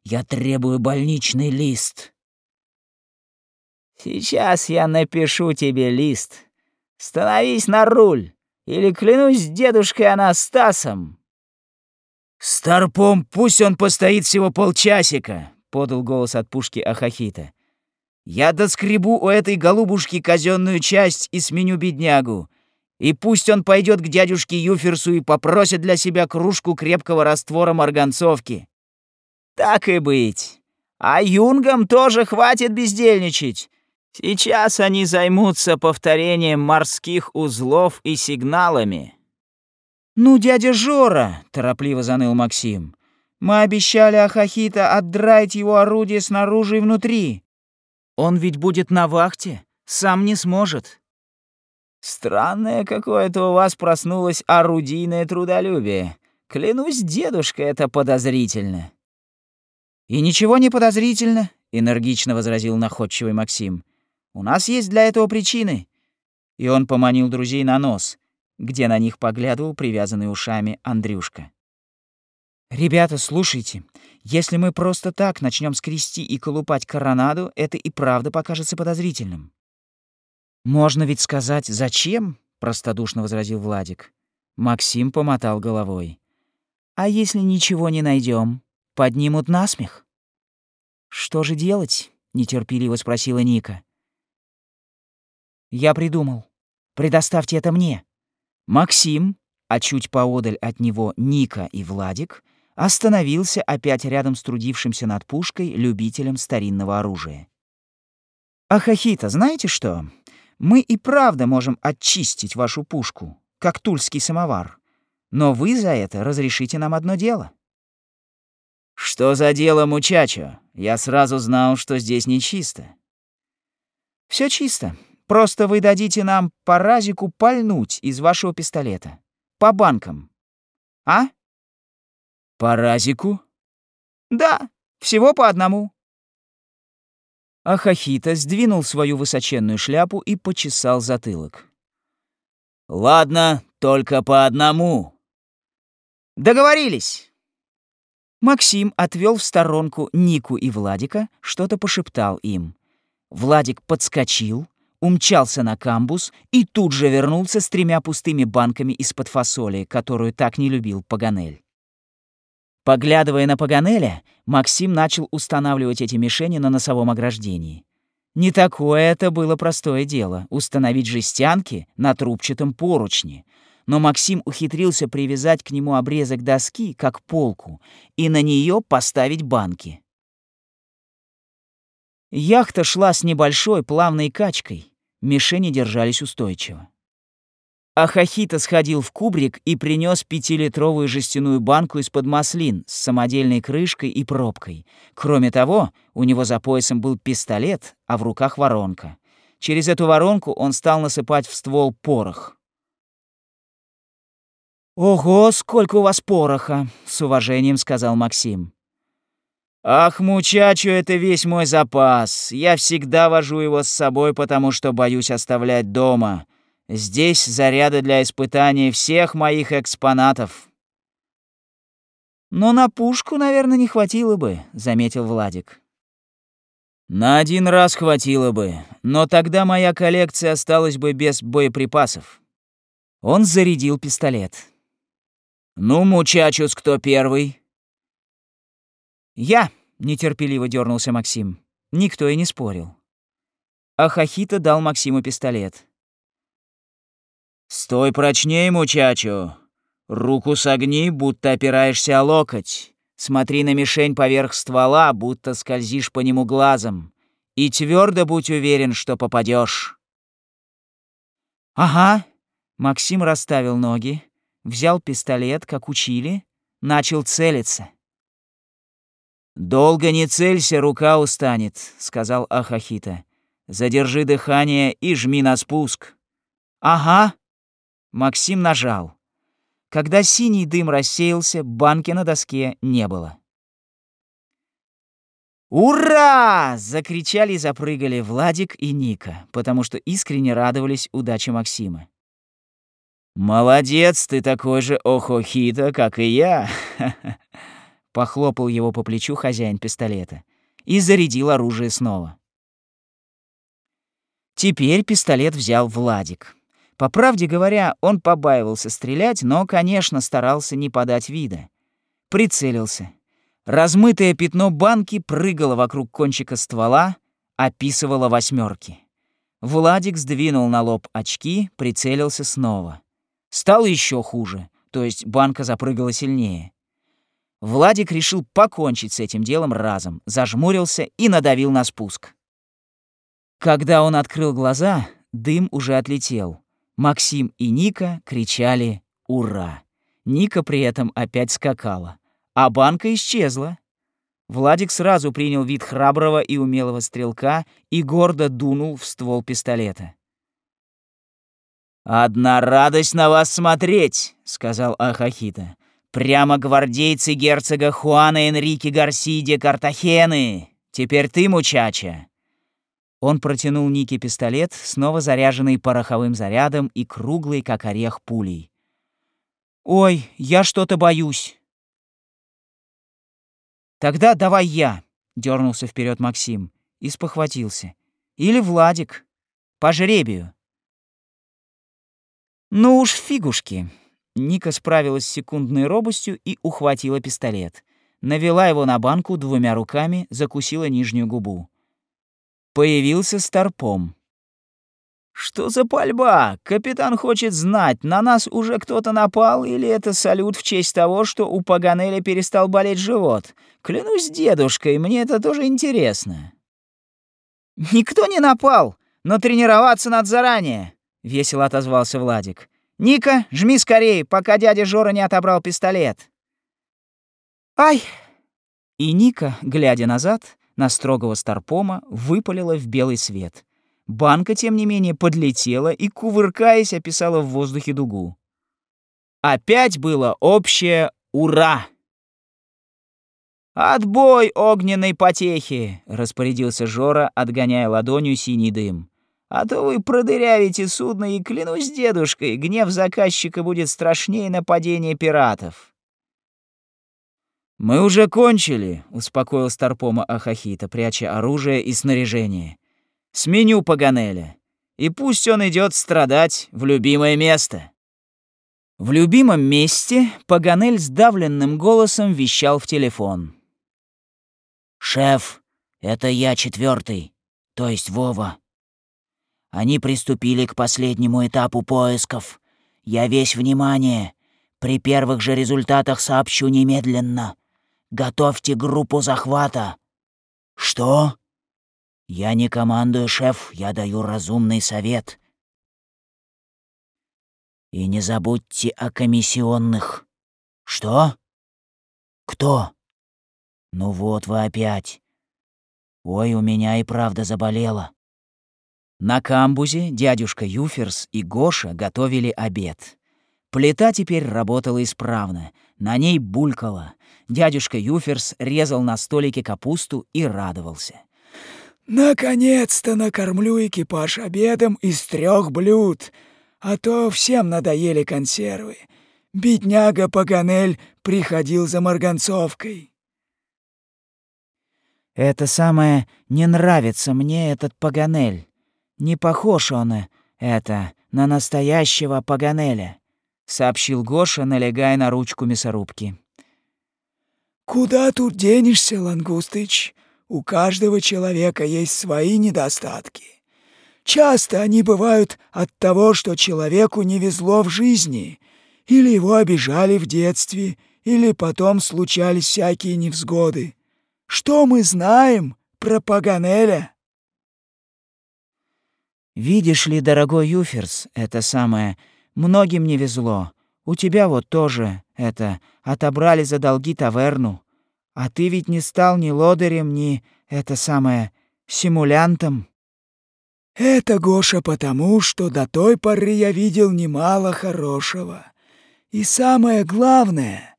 Я требую больничный лист».
«Сейчас я напишу тебе лист. Становись на руль, или клянусь дедушкой Анастасом,
«Старпом, пусть он постоит всего полчасика», — подал голос от пушки Ахахита. «Я доскребу у этой голубушки казенную часть и сменю беднягу. И пусть он пойдет к дядюшке Юферсу и попросит для себя кружку крепкого раствора марганцовки».
«Так и быть. А юнгам тоже хватит бездельничать. Сейчас они займутся повторением морских узлов и сигналами».
«Ну, дядя Жора!» — торопливо заныл Максим. «Мы обещали Ахахита отдрать его орудие снаружи и внутри. Он ведь будет на вахте, сам не сможет».
«Странное какое-то у вас проснулось орудийное трудолюбие. Клянусь, дедушка, это подозрительно».
«И ничего не подозрительно», — энергично возразил находчивый Максим. «У нас есть для этого причины». И он поманил друзей на нос — где на них поглядывал привязанный ушами Андрюшка. «Ребята, слушайте, если мы просто так начнем скрести и колупать коронаду, это и правда покажется подозрительным». «Можно ведь сказать, зачем?» — простодушно возразил Владик. Максим помотал головой. «А если ничего не найдем, поднимут насмех?» «Что же делать?» — нетерпеливо спросила Ника. «Я придумал. Предоставьте это мне», Максим, а чуть поодаль от него Ника и Владик, остановился опять рядом с трудившимся над пушкой любителем старинного оружия. «Ахахита, знаете что? Мы и правда можем очистить вашу пушку, как тульский самовар. Но вы за это разрешите нам одно дело».
«Что за дело, мучачо? Я сразу знал, что здесь нечисто».
Все чисто. Просто вы дадите нам по разику пальнуть из вашего пистолета. По банкам. А?
По разику?
Да, всего по одному. Ахахита сдвинул свою высоченную шляпу и почесал затылок.
«Ладно, только по одному».
«Договорились!» Максим отвел в сторонку Нику и Владика, что-то пошептал им. Владик подскочил, умчался на камбус и тут же вернулся с тремя пустыми банками из-под фасоли, которую так не любил Паганель. Поглядывая на Паганеля, Максим начал устанавливать эти мишени на носовом ограждении. Не такое это было простое дело — установить жестянки на трубчатом поручне. Но Максим ухитрился привязать к нему обрезок доски, как полку, и на нее поставить банки. Яхта шла с небольшой плавной качкой мишени держались устойчиво. Ахахита сходил в кубрик и принес пятилитровую жестяную банку из-под маслин с самодельной крышкой и пробкой. Кроме того, у него за поясом был пистолет, а в руках воронка. Через эту воронку он стал насыпать в ствол порох. «Ого, сколько у вас пороха!» — с уважением сказал Максим.
«Ах, мучачу, это весь мой запас. Я всегда вожу его с собой, потому что боюсь оставлять дома. Здесь заряды для испытаний всех моих экспонатов».
«Но на пушку, наверное, не хватило бы», — заметил Владик.
«На один раз хватило бы, но тогда моя коллекция осталась бы без боеприпасов».
Он зарядил пистолет.
«Ну, мучачус, кто первый?»
«Я!» — нетерпеливо дернулся Максим. Никто и не спорил. А Хахита дал Максиму пистолет.
«Стой прочнее, мучачу! Руку согни, будто опираешься о локоть. Смотри на мишень поверх ствола, будто скользишь по нему глазом. И твердо будь уверен, что попадешь.
«Ага». Максим расставил ноги, взял пистолет, как учили, начал целиться.
«Долго не целься, рука устанет», — сказал Ахахита. «Задержи дыхание и жми на спуск».
«Ага». Максим нажал. Когда синий дым рассеялся, банки на доске не было. «Ура!» — закричали и запрыгали Владик и Ника, потому что искренне радовались удаче Максима.
«Молодец, ты такой же Охохита, как и я!»
Похлопал его по плечу хозяин пистолета и зарядил оружие снова. Теперь пистолет взял Владик. По правде говоря, он побаивался стрелять, но, конечно, старался не подать вида. Прицелился. Размытое пятно банки прыгало вокруг кончика ствола, описывало восьмерки. Владик сдвинул на лоб очки, прицелился снова. Стало еще хуже, то есть банка запрыгала сильнее. Владик решил покончить с этим делом разом, зажмурился и надавил на спуск. Когда он открыл глаза, дым уже отлетел. Максим и Ника кричали «Ура!». Ника при этом опять скакала, а банка исчезла. Владик сразу принял вид храброго и умелого стрелка и гордо дунул в ствол пистолета.
«Одна радость на вас смотреть», — сказал Ахахита. Прямо гвардейцы герцога Хуана Энрике Гарсиде Картахены. Теперь ты, мучача.
Он протянул Нике пистолет, снова заряженный пороховым зарядом и круглый, как орех, пулей. «Ой, я что-то боюсь». «Тогда давай я», — дернулся вперед Максим и спохватился. «Или Владик. По жребию». «Ну уж фигушки», Ника справилась с секундной робостью и ухватила пистолет. Навела его на банку двумя руками, закусила нижнюю губу. Появился Старпом. «Что за пальба? Капитан хочет знать, на нас уже кто-то напал или это салют в честь того, что у Паганеля перестал болеть живот? Клянусь дедушкой, мне это тоже интересно». «Никто не напал, но тренироваться надо заранее», — весело отозвался Владик. «Ника, жми скорее, пока дядя Жора не отобрал пистолет». «Ай!» И Ника, глядя назад, на строгого старпома, выпалила в белый свет. Банка, тем не менее, подлетела и, кувыркаясь, описала в воздухе дугу. Опять было общее «Ура!» «Отбой огненной потехи!» — распорядился Жора, отгоняя ладонью синий дым. А то вы продырявите судно, и, клянусь дедушкой, гнев заказчика будет страшнее нападения пиратов».
«Мы уже кончили», — успокоил Старпома Ахахита, пряча оружие и снаряжение. «Сменю Паганеля, и пусть он идет страдать в любимое место».
В любимом месте Паганель сдавленным голосом вещал в телефон.
«Шеф, это я четвертый, то есть Вова. Они приступили к последнему этапу поисков. Я весь внимание. При первых же результатах сообщу немедленно. Готовьте группу захвата. Что? Я не командую, шеф, я даю разумный совет. И не забудьте о комиссионных. Что? Кто? Ну вот вы опять. Ой, у меня и правда заболело.
На камбузе дядюшка Юферс и Гоша готовили обед. Плита теперь работала исправно, на ней булькало. Дядюшка Юферс резал на столике капусту и радовался.
«Наконец-то накормлю экипаж обедом из трех блюд, а то всем надоели консервы. Бедняга Паганель приходил за марганцовкой.
Это самое не нравится мне этот Паганель. Не похож он, это, на настоящего Паганеля, сообщил Гоша, налегая на ручку мясорубки.
Куда тут денешься, Лангустыч? У каждого человека есть свои недостатки. Часто они бывают от того, что человеку не везло в жизни, или его обижали в детстве, или потом случались всякие невзгоды. Что мы знаем про Паганеля?»
«Видишь ли, дорогой Юферс, это самое, многим не везло. У тебя вот тоже, это, отобрали за долги таверну. А ты ведь не стал ни лодырем, ни, это самое, симулянтом».
«Это, Гоша, потому, что до той поры я видел немало хорошего. И самое главное,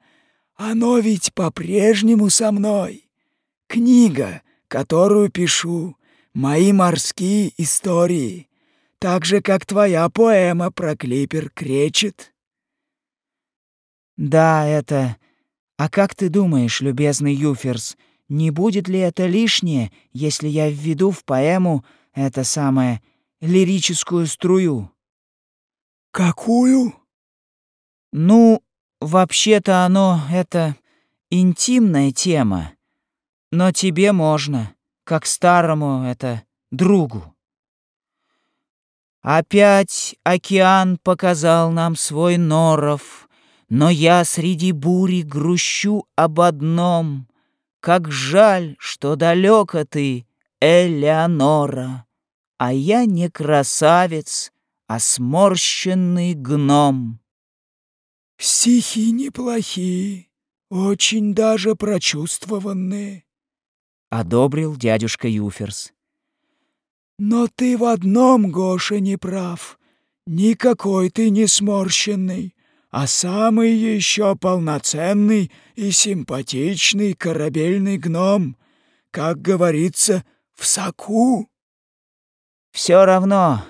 оно ведь по-прежнему со мной. Книга, которую пишу, мои морские истории, так же, как твоя поэма про клипер кречет.
Да, это... А как ты думаешь, любезный Юферс, не будет ли это лишнее, если я введу в поэму это самое лирическую струю?
Какую?
Ну, вообще-то оно это интимная тема. Но тебе можно, как старому это другу. Опять океан показал нам свой норов, Но я среди бури грущу об одном, Как жаль, что далеко ты, Элеонора, А я не красавец, а сморщенный гном.
Стихи неплохие, очень даже прочувствованные
одобрил дядюшка Юферс.
Но ты в одном, Гоша, не прав. Никакой ты не сморщенный, а самый еще полноценный и симпатичный корабельный гном, как говорится, в соку.
Все равно,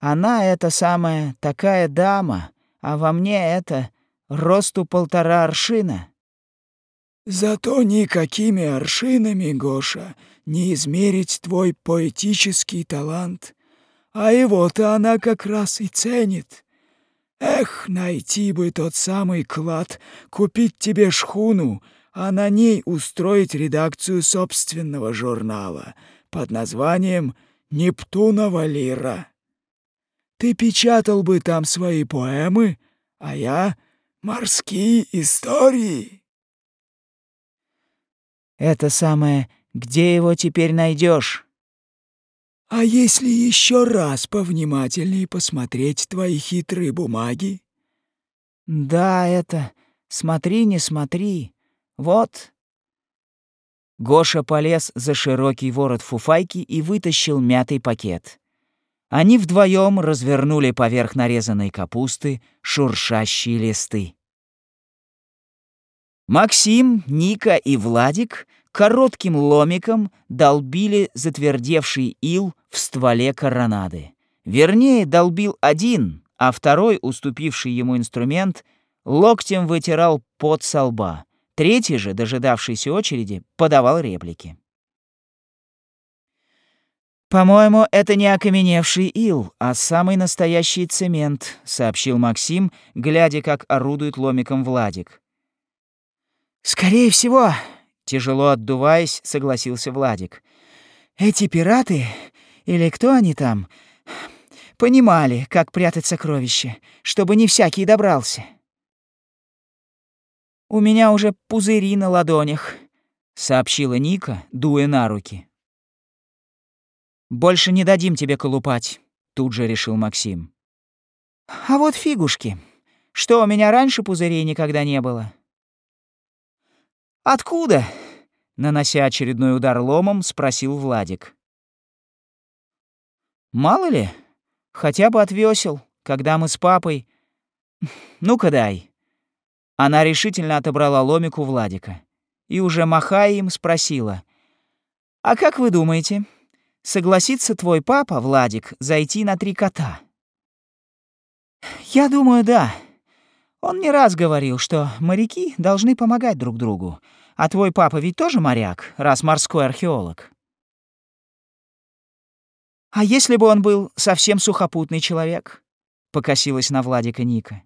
она это самая такая дама, а во мне это росту полтора аршина.
Зато никакими аршинами, Гоша, не измерить твой поэтический талант. А его-то она как раз и ценит. Эх, найти бы тот самый клад, купить тебе шхуну, а на ней устроить редакцию собственного журнала под названием «Нептунова лира». Ты печатал бы там свои поэмы, а я — морские истории.
Это самое, где его теперь найдешь?
А если еще раз повнимательнее посмотреть твои хитрые бумаги?
Да, это... Смотри, не смотри. Вот. Гоша полез за широкий ворот фуфайки и вытащил мятый пакет. Они вдвоем развернули поверх нарезанной капусты шуршащие листы. Максим, Ника и Владик коротким ломиком долбили затвердевший ил в стволе коронады. Вернее, долбил один, а второй, уступивший ему инструмент, локтем вытирал пот со лба. Третий же, дожидавшийся очереди, подавал реплики. «По-моему, это не окаменевший ил, а самый настоящий цемент», — сообщил Максим, глядя, как орудует ломиком Владик. «Скорее всего», — тяжело отдуваясь, согласился Владик. «Эти пираты, или кто они там, понимали, как прятать сокровища, чтобы не всякий добрался». «У меня уже пузыри на ладонях», — сообщила Ника, дуя на руки. «Больше не дадим тебе колупать», — тут же решил Максим. «А вот фигушки. Что, у меня раньше пузырей никогда не было?» «Откуда?» — нанося очередной удар ломом, спросил Владик. «Мало ли, хотя бы отвесил, когда мы с папой... Ну-ка дай». Она решительно отобрала ломик у Владика и, уже махая им, спросила. «А как вы думаете, согласится твой папа, Владик, зайти на три кота?» «Я думаю, да. Он не раз говорил, что моряки должны помогать друг другу. А твой папа ведь тоже моряк, раз морской археолог. А если бы он был совсем сухопутный человек? Покосилась на Владика Ника.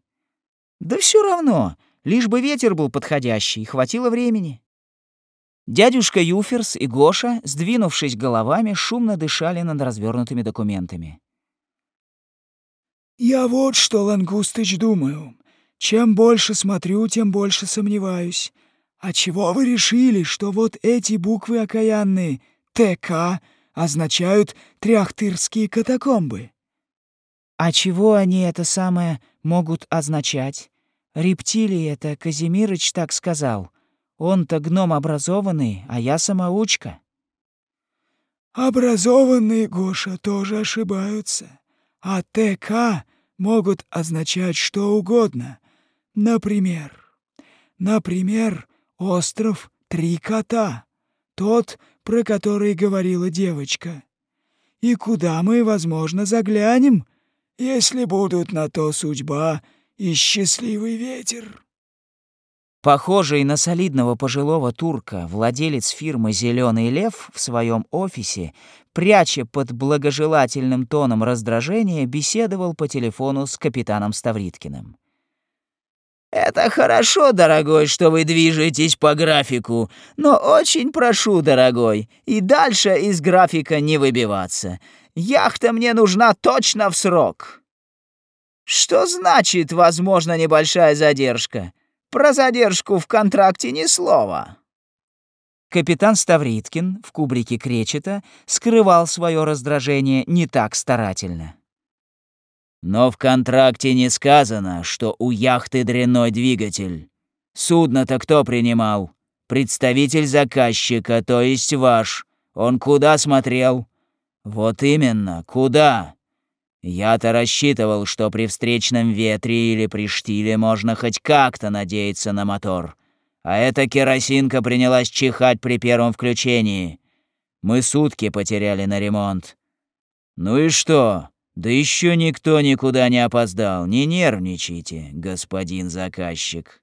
Да все равно, лишь бы ветер был подходящий, хватило времени. Дядюшка Юферс и Гоша, сдвинувшись головами, шумно дышали над развернутыми документами.
«Я вот что, Лангустыч, думаю. Чем больше смотрю, тем больше сомневаюсь. А чего вы решили, что вот эти буквы окаянные «ТК» означают «тряхтырские катакомбы»?»
«А чего они это самое могут означать? Рептилии это Казимирыч так сказал. Он-то гном образованный, а я самоучка».
«Образованные, Гоша, тоже ошибаются. А ТК могут означать что угодно. Например, например, остров Три Кота, тот, про который говорила девочка. И куда мы, возможно, заглянем, если будут на то судьба и счастливый ветер.
Похожий на солидного пожилого турка, владелец фирмы «Зеленый лев» в своем офисе, пряча под благожелательным тоном раздражения, беседовал по телефону с капитаном Ставриткиным.
«Это хорошо, дорогой, что вы движетесь по графику, но очень прошу, дорогой, и дальше из графика не выбиваться. Яхта мне нужна точно в срок». «Что значит, возможно, небольшая задержка?» Про задержку в контракте ни слова.
Капитан Ставриткин в кубрике Кречета скрывал свое раздражение не так старательно.
Но в контракте не сказано, что у яхты дрянной двигатель. Судно-то кто принимал? Представитель заказчика, то есть ваш. Он куда смотрел? Вот именно, куда? Я-то рассчитывал, что при встречном ветре или при штиле можно хоть как-то надеяться на мотор. А эта керосинка принялась чихать при первом включении. Мы сутки потеряли на ремонт. Ну и что? Да еще никто никуда не опоздал. Не нервничайте, господин заказчик.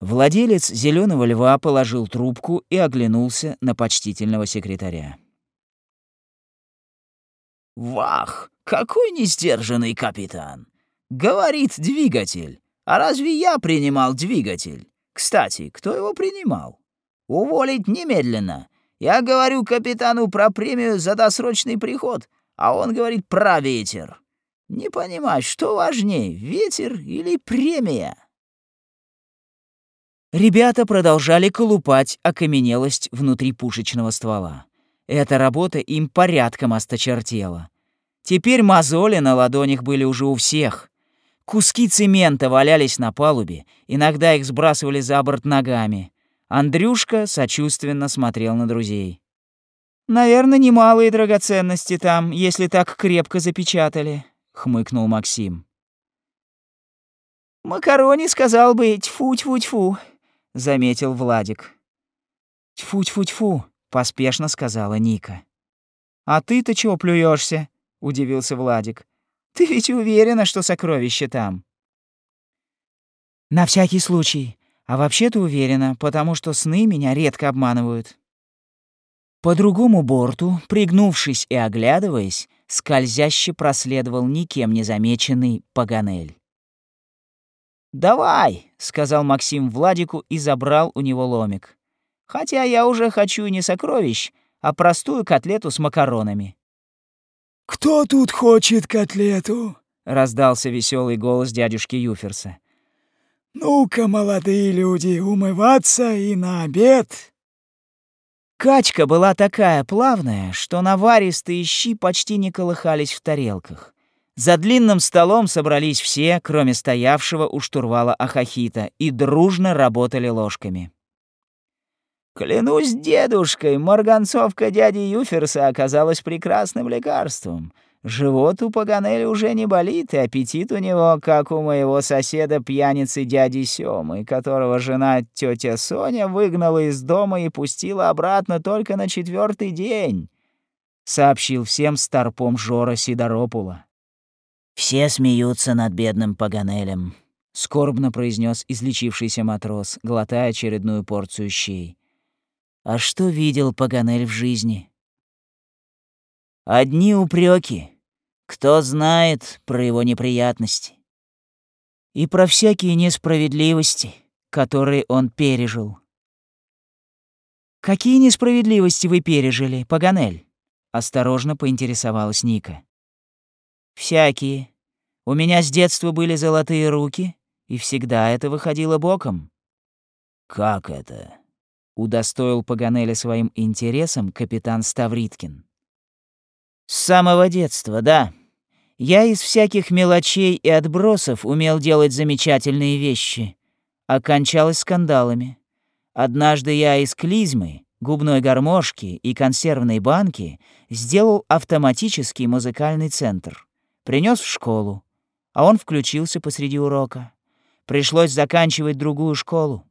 Владелец зеленого льва положил трубку и оглянулся на почтительного секретаря.
Вах, какой несдержанный капитан! Говорит двигатель. А разве я принимал двигатель? Кстати, кто его принимал? Уволить немедленно. Я говорю капитану про премию за досрочный приход, а он говорит про ветер. Не понимаю, что важнее, ветер или премия?
Ребята продолжали колупать окаменелость внутри пушечного ствола. Эта работа им порядком осточертела. Теперь мозоли на ладонях были уже у всех. Куски цемента валялись на палубе, иногда их сбрасывали за борт ногами. Андрюшка сочувственно смотрел на друзей. «Наверное, немалые драгоценности там, если так крепко запечатали», — хмыкнул Максим.
«Макарони сказал бы тьфу-тьфу-тьфу», — заметил Владик.
«Тьфу-тьфу-тьфу», — поспешно сказала Ника. «А ты-то чего плюешься? удивился Владик. «Ты ведь уверена, что сокровище там?» «На всякий случай. А вообще-то уверена, потому что сны меня редко обманывают». По другому борту, пригнувшись и оглядываясь, скользяще проследовал никем не замеченный Паганель.
«Давай», — сказал Максим Владику и забрал у него ломик. Хотя я уже хочу не сокровищ, а простую котлету с макаронами.
«Кто тут хочет котлету?»
— раздался веселый голос дядюшки Юферса.
«Ну-ка, молодые люди, умываться и на обед!»
Качка была такая плавная, что наваристые щи почти не колыхались в тарелках. За длинным столом собрались все, кроме стоявшего у штурвала Ахахита, и дружно работали ложками.
Клянусь дедушкой, марганцовка дяди Юферса оказалась прекрасным лекарством. Живот у Паганели уже не болит, и аппетит у него, как у моего соседа пьяницы дяди Сёмы, которого жена тетя Соня выгнала из дома и пустила обратно только на четвертый день, — сообщил всем старпом Жора Сидоропула.
«Все смеются над бедным Паганелем», —
скорбно произнес излечившийся матрос, глотая очередную порцию щей. А что видел Паганель в жизни? Одни упреки. Кто знает про его неприятности? И про всякие несправедливости, которые он пережил. «Какие несправедливости вы пережили, Паганель?» — осторожно поинтересовалась Ника. «Всякие. У меня с детства были золотые руки, и всегда это выходило боком».
«Как это?»
— удостоил Паганеля своим интересом капитан Ставриткин. «С самого детства, да. Я из всяких мелочей и отбросов умел делать замечательные вещи. Окончалось скандалами. Однажды я из клизмы, губной гармошки и консервной банки сделал автоматический музыкальный центр. Принес в школу, а он включился посреди урока. Пришлось заканчивать другую школу.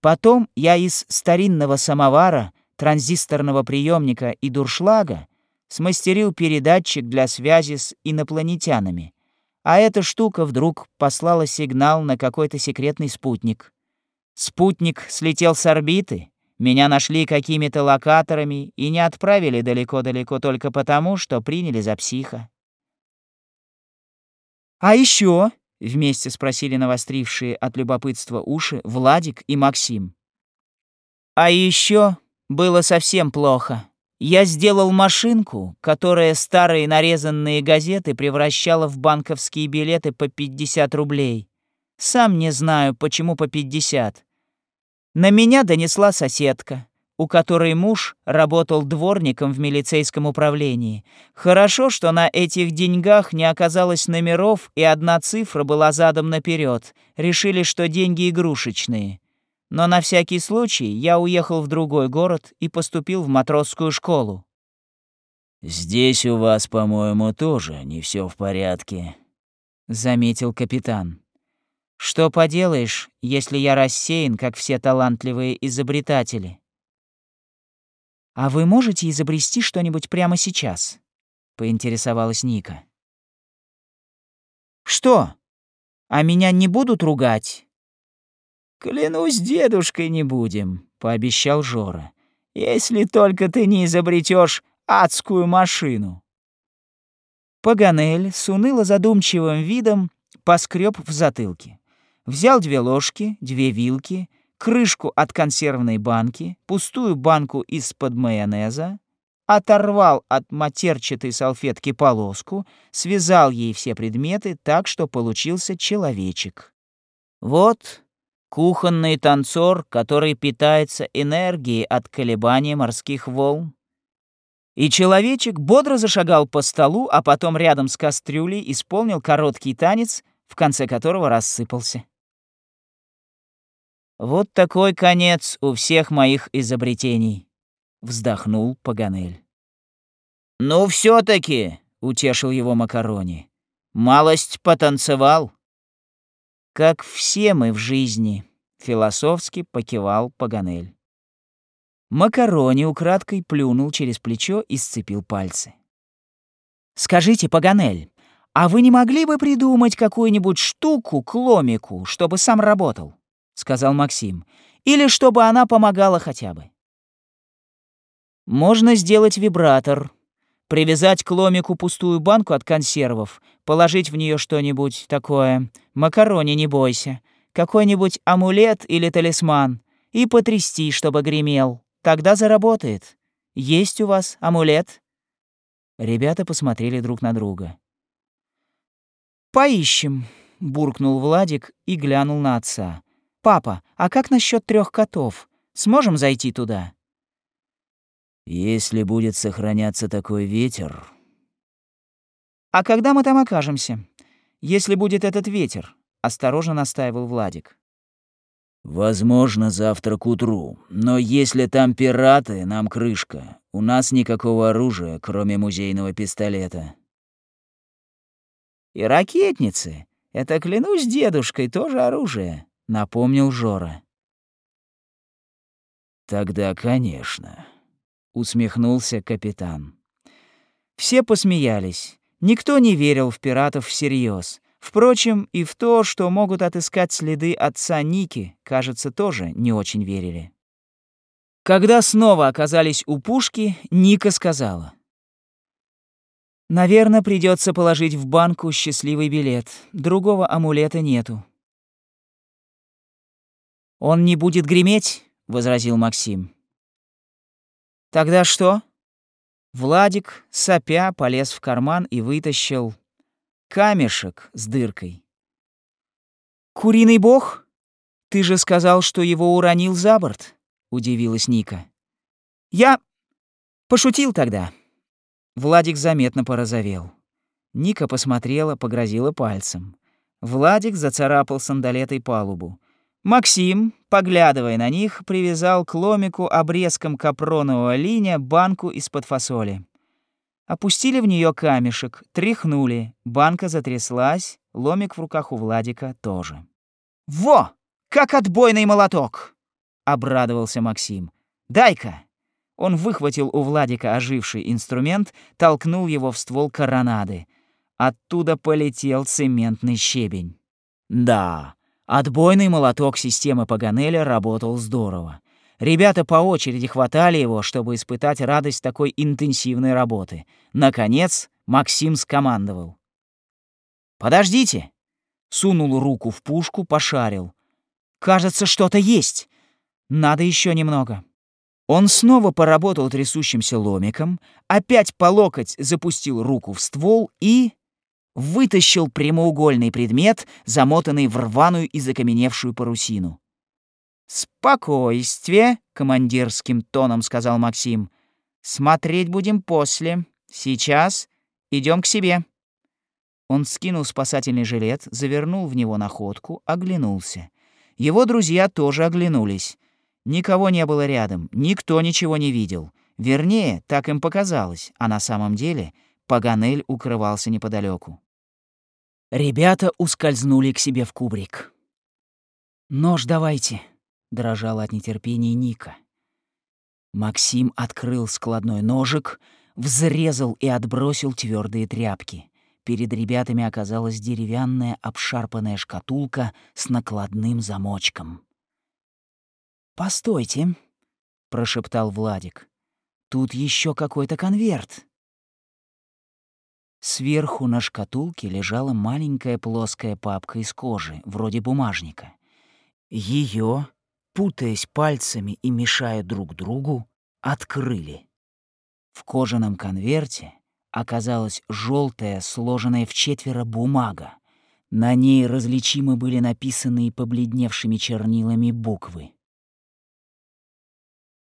Потом я из старинного самовара, транзисторного приемника и дуршлага смастерил передатчик для связи с инопланетянами, а эта штука вдруг послала сигнал на какой-то секретный спутник. Спутник слетел с орбиты, меня нашли какими-то локаторами и не отправили далеко-далеко только потому, что приняли за психа. «А еще? вместе спросили навострившие от любопытства уши Владик и Максим. «А еще было совсем плохо. Я сделал машинку, которая старые нарезанные газеты превращала в банковские билеты по 50 рублей. Сам не знаю, почему по 50. На меня донесла соседка, у которой муж работал дворником в милицейском управлении. Хорошо, что на этих деньгах не оказалось номеров, и одна цифра была задом наперед. Решили, что деньги игрушечные. Но на всякий случай я уехал в другой город и поступил в матросскую школу.
«Здесь у вас, по-моему, тоже не все в порядке», — заметил капитан.
Что поделаешь, если я рассеян, как все талантливые изобретатели? А вы можете изобрести что-нибудь прямо сейчас? поинтересовалась Ника. Что? А меня не будут ругать? Клянусь, дедушкой не будем, пообещал Жора. Если только ты не изобретешь адскую машину. Паганель с уныло задумчивым видом поскреб в затылке. Взял две ложки, две вилки, крышку от консервной банки, пустую банку из-под майонеза, оторвал от матерчатой салфетки полоску, связал ей все предметы так, что получился человечек. Вот кухонный танцор, который питается энергией от колебания морских волн. И человечек бодро зашагал по столу, а потом рядом с кастрюлей исполнил короткий танец, в конце которого рассыпался. Вот такой конец у всех моих изобретений, вздохнул Паганель. Ну все таки утешил его Макарони. Малость потанцевал. Как все мы в жизни, философски покивал Паганель. Макарони украдкой плюнул через плечо и сцепил пальцы. «Скажите, Паганель, а вы не могли бы придумать какую-нибудь штуку к ломику, чтобы сам работал?» — сказал Максим. «Или чтобы она помогала хотя бы». «Можно сделать вибратор, привязать к ломику пустую банку от консервов, положить в нее что-нибудь такое, макарони, не бойся, какой-нибудь амулет или талисман, и потрясти, чтобы гремел. Тогда заработает. Есть у вас амулет?» Ребята посмотрели друг на друга. «Поищем», — буркнул Владик и глянул на отца. «Папа, а как насчет трех котов? Сможем зайти туда?»
«Если будет сохраняться такой ветер...»
«А когда мы там окажемся? Если будет этот ветер?» — осторожно настаивал Владик.
«Возможно, завтра к утру. Но если там пираты, нам крышка. У нас никакого оружия, кроме музейного пистолета».
«И ракетницы. Это, клянусь дедушкой, тоже оружие», — напомнил Жора.
«Тогда, конечно», — усмехнулся капитан.
Все посмеялись. Никто не верил в пиратов всерьез. Впрочем, и в то, что могут отыскать следы отца Ники, кажется, тоже не очень верили. Когда снова оказались у пушки, Ника сказала. «Наверное, придется положить в банку счастливый билет. Другого амулета нету». «Он не будет греметь?» — возразил Максим. «Тогда что?» Владик, сопя, полез в карман и вытащил камешек с дыркой. «Куриный бог? Ты же сказал, что его уронил за борт?» — удивилась Ника. «Я пошутил тогда». Владик заметно порозовел. Ника посмотрела, погрозила пальцем. Владик зацарапал сандалетой палубу. Максим, поглядывая на них, привязал к ломику обрезком капронового линия банку из-под фасоли. Опустили в нее камешек, тряхнули, банка затряслась, ломик в руках у Владика тоже. «Во! Как отбойный молоток!» — обрадовался Максим. «Дай-ка!» Он выхватил у Владика оживший инструмент, толкнул его в ствол коронады. Оттуда полетел цементный щебень. Да, отбойный молоток системы Паганеля работал здорово. Ребята по очереди хватали его, чтобы испытать радость такой интенсивной работы. Наконец, Максим скомандовал. «Подождите!» Сунул руку в пушку, пошарил. «Кажется, что-то есть. Надо еще немного». Он снова поработал трясущимся ломиком, опять по локоть запустил руку в ствол и... вытащил прямоугольный предмет, замотанный в рваную и закаменевшую парусину. «Спокойствие», — командирским тоном сказал Максим. «Смотреть будем после. Сейчас идем к себе». Он скинул спасательный жилет, завернул в него находку, оглянулся. Его друзья тоже оглянулись. Никого не было рядом, никто ничего не видел. Вернее, так им показалось, а на самом деле Паганель укрывался неподалеку. Ребята ускользнули к себе в кубрик. «Нож давайте», дрожала от нетерпения Ника. Максим открыл складной ножик, взрезал и отбросил твердые тряпки. Перед ребятами оказалась деревянная обшарпанная шкатулка с накладным замочком. «Постойте», — прошептал Владик. «Тут еще какой-то конверт». Сверху на шкатулке лежала маленькая плоская папка из кожи, вроде бумажника. Ее путаясь пальцами и мешая друг другу, открыли. В кожаном конверте оказалась желтая, сложенная в четверо бумага. На ней различимы были написанные побледневшими чернилами буквы.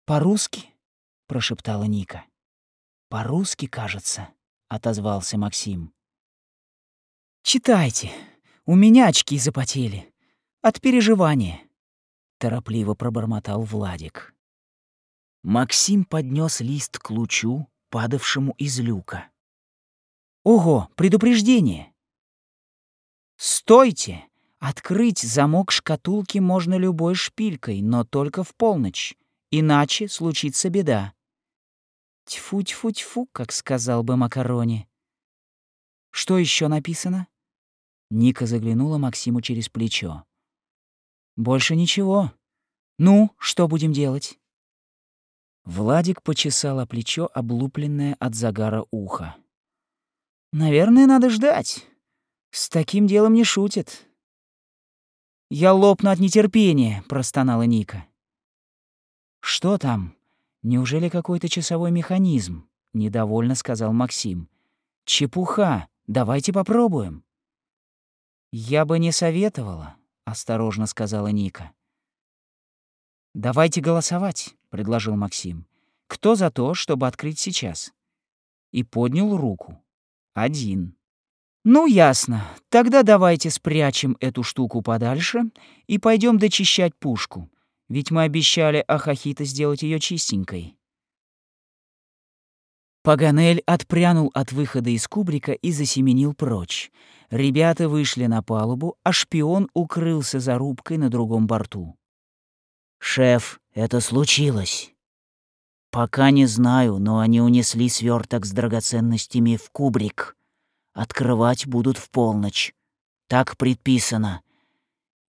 «По-русски?» — прошептала Ника. «По-русски, кажется», — отозвался Максим. «Читайте. У меня очки запотели. От переживания» торопливо пробормотал Владик. Максим поднес лист к лучу, падавшему из люка. Ого, предупреждение! Стойте! Открыть замок шкатулки можно любой шпилькой, но только в полночь, иначе случится беда. Тьфу-тьфу-тьфу, как сказал бы Макарони. Что еще написано? Ника заглянула Максиму через плечо. Больше ничего. Ну, что будем делать? Владик почесал о плечо, облупленное от загара ухо. Наверное, надо ждать. С таким делом не шутят. Я лопну от нетерпения, простонала Ника. Что там? Неужели какой-то часовой механизм? недовольно сказал Максим. Чепуха. Давайте попробуем. Я бы не советовала осторожно сказала Ника. Давайте голосовать, предложил Максим. Кто за то, чтобы открыть сейчас? И поднял руку. Один. Ну, ясно. Тогда давайте спрячем эту штуку подальше и пойдем дочищать пушку. Ведь мы обещали Ахахита сделать ее чистенькой. Паганель отпрянул от выхода из кубрика и засеменил прочь. Ребята вышли на палубу, а шпион укрылся за рубкой на другом борту. «Шеф, это случилось». «Пока не знаю, но они унесли сверток с драгоценностями в кубрик. Открывать будут в полночь.
Так предписано.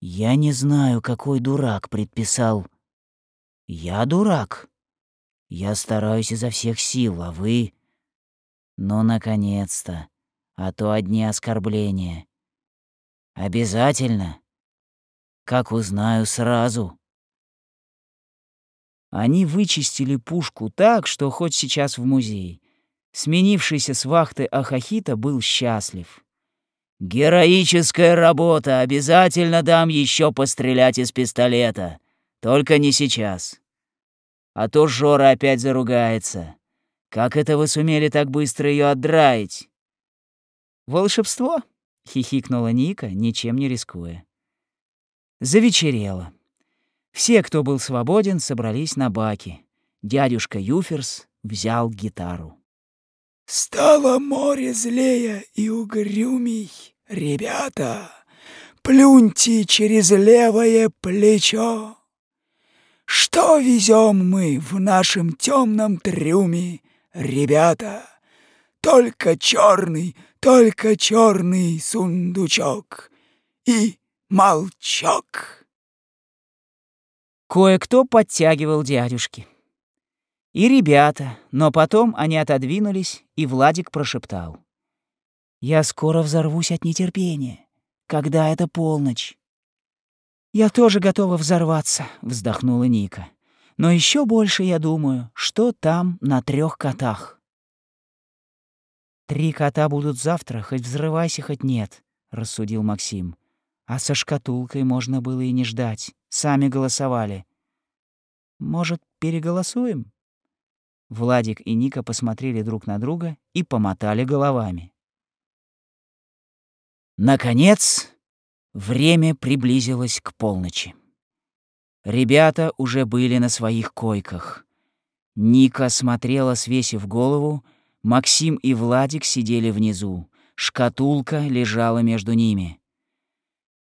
Я не знаю, какой дурак предписал. Я дурак. Я стараюсь изо всех сил, а вы... Ну, наконец-то. А то одни оскорбления. Обязательно. Как узнаю сразу.
Они вычистили пушку так, что хоть сейчас в музей. Сменившийся с вахты Ахахита был счастлив.
«Героическая работа! Обязательно дам еще пострелять из пистолета. Только не сейчас. А то Жора опять заругается. Как это вы сумели так быстро ее отдраить?»
«Волшебство?» — хихикнула Ника, ничем не рискуя. Завечерело. Все, кто был свободен, собрались на баке. Дядюшка Юферс взял гитару.
Стало море злее и угрюмей. Ребята, плюньте через левое плечо. Что везем мы в нашем темном трюме, ребята? Только черный, только черный сундучок и молчок.
Кое-кто подтягивал дядюшки. И ребята, но потом они отодвинулись, и Владик прошептал. «Я скоро взорвусь от нетерпения. Когда это полночь?» «Я тоже готова взорваться», — вздохнула Ника. «Но еще больше я думаю, что там на трех котах». «Три кота будут завтра, хоть взрывайся, хоть нет», — рассудил Максим. «А со шкатулкой можно было и не ждать. Сами голосовали». «Может, переголосуем?» Владик и Ника посмотрели друг на друга и помотали головами. Наконец, время приблизилось к полночи. Ребята уже были на своих койках. Ника смотрела, свесив голову, Максим и Владик сидели внизу. Шкатулка лежала между ними.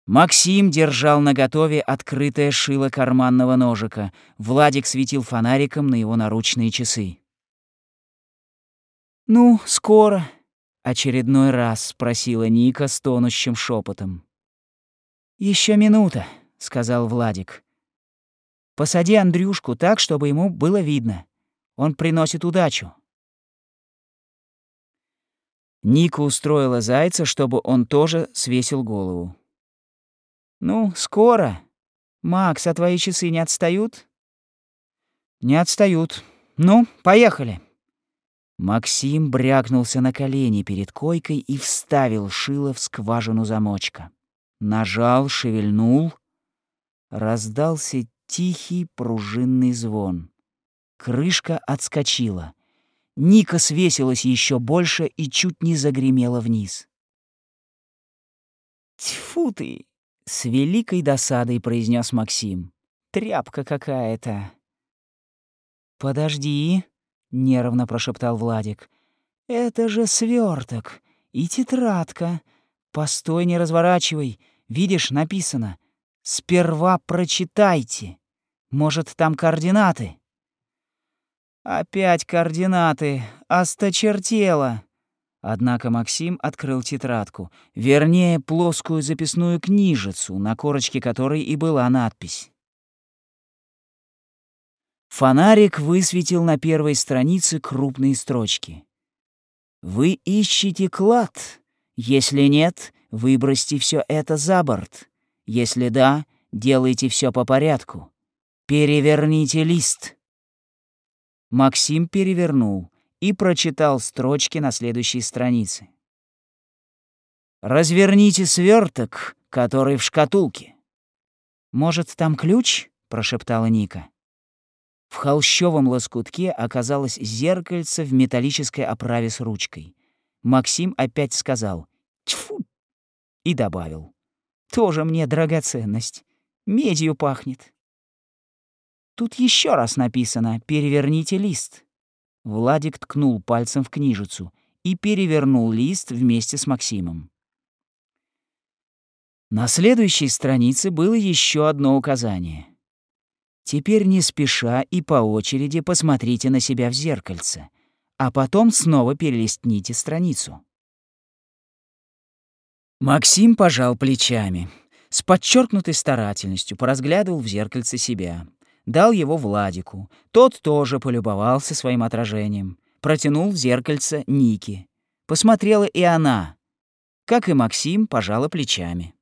Максим держал наготове открытое шило карманного ножика. Владик светил фонариком на его наручные часы. «Ну, скоро», — очередной раз спросила Ника с тонущим шепотом. Еще минута», — сказал Владик. «Посади Андрюшку так, чтобы ему было видно. Он приносит удачу». Ника устроила зайца, чтобы он тоже свесил голову. «Ну, скоро. Макс, а твои часы не отстают?» «Не отстают. Ну, поехали». Максим брякнулся на колени перед койкой и вставил шило в скважину замочка. Нажал, шевельнул. Раздался тихий пружинный звон. Крышка отскочила. Ника свесилась еще больше и чуть не загремела вниз. «Тьфу ты!» С великой досадой произнес Максим. Тряпка какая-то. Подожди, нервно прошептал Владик. Это же сверток и тетрадка. Постой, не разворачивай. Видишь, написано. Сперва прочитайте. Может, там координаты? Опять координаты. Осточертело. Однако Максим открыл тетрадку, вернее, плоскую записную книжицу, на корочке которой и была надпись. Фонарик высветил на первой странице крупные строчки. «Вы ищете клад. Если нет, выбросьте все это за борт. Если да, делайте все по порядку. Переверните лист». Максим перевернул и прочитал строчки на следующей странице. «Разверните сверток, который в шкатулке». «Может, там ключ?» — прошептала Ника. В холщовом лоскутке оказалось зеркальце в металлической оправе с ручкой. Максим опять сказал «Тьфу!» и добавил. «Тоже мне драгоценность. Медью пахнет». Тут еще раз написано «Переверните лист». Владик ткнул пальцем в книжицу и перевернул лист вместе с Максимом. На следующей странице было еще одно указание. Теперь не спеша и по очереди посмотрите на себя в зеркальце, а потом снова перелистните страницу. Максим пожал плечами. С подчеркнутой старательностью поразглядывал в зеркальце себя. Дал его Владику. Тот тоже полюбовался своим отражением. Протянул в зеркальце Ники. Посмотрела и она. Как и Максим, пожала плечами.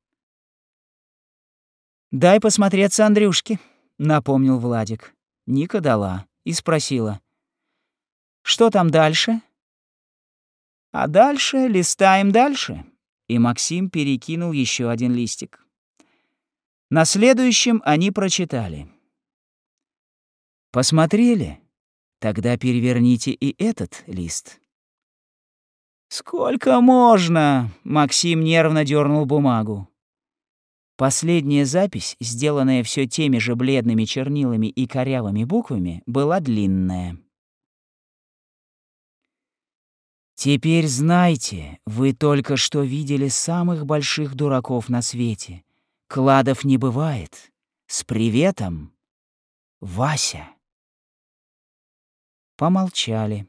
«Дай посмотреться Андрюшке», — напомнил Владик. Ника дала и спросила. «Что там дальше?» «А дальше листаем дальше», и Максим перекинул еще один листик. На следующем они прочитали. «Посмотрели? Тогда переверните и этот лист». «Сколько можно?» — Максим нервно дернул бумагу. Последняя запись, сделанная все теми же бледными чернилами и корявыми буквами, была длинная. Теперь знайте, вы только что видели самых больших дураков на свете. Кладов не бывает. С приветом, Вася. Помолчали.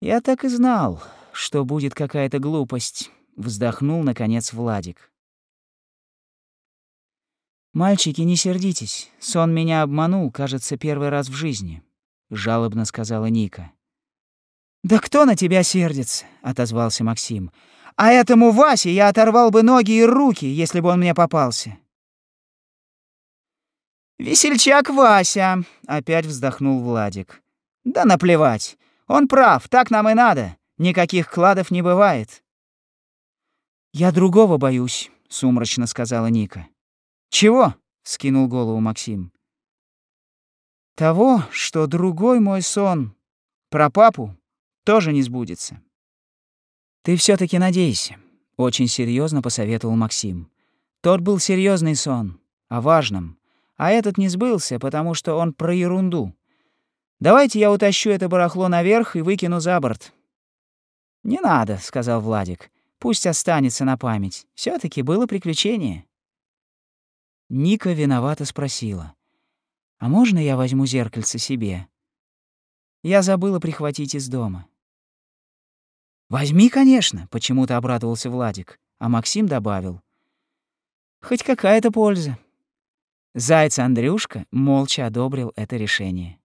Я так и знал, что будет какая-то глупость, вздохнул наконец Владик. Мальчики, не сердитесь. Сон меня обманул, кажется, первый раз в жизни, жалобно сказала Ника. «Да кто на тебя сердится?» — отозвался Максим. «А этому Васе я оторвал бы ноги и руки, если бы он мне попался». «Весельчак Вася!» — опять вздохнул Владик. «Да наплевать. Он прав, так нам и надо. Никаких кладов не бывает». «Я другого боюсь», — сумрачно сказала Ника. «Чего?» — скинул голову Максим. «Того, что другой мой сон про папу тоже не сбудется. Ты все таки надейся, очень серьезно посоветовал Максим. Тот был серьезный сон, о важном, а этот не сбылся, потому что он про ерунду. Давайте я утащу это барахло наверх и выкину за борт. Не надо, сказал Владик. Пусть останется на память. все таки было приключение. Ника виновато спросила: "А можно я возьму зеркальце себе? Я забыла прихватить из дома". «Возьми, конечно», — почему-то обрадовался Владик, а Максим добавил. «Хоть какая-то польза». Заяц Андрюшка молча одобрил это решение.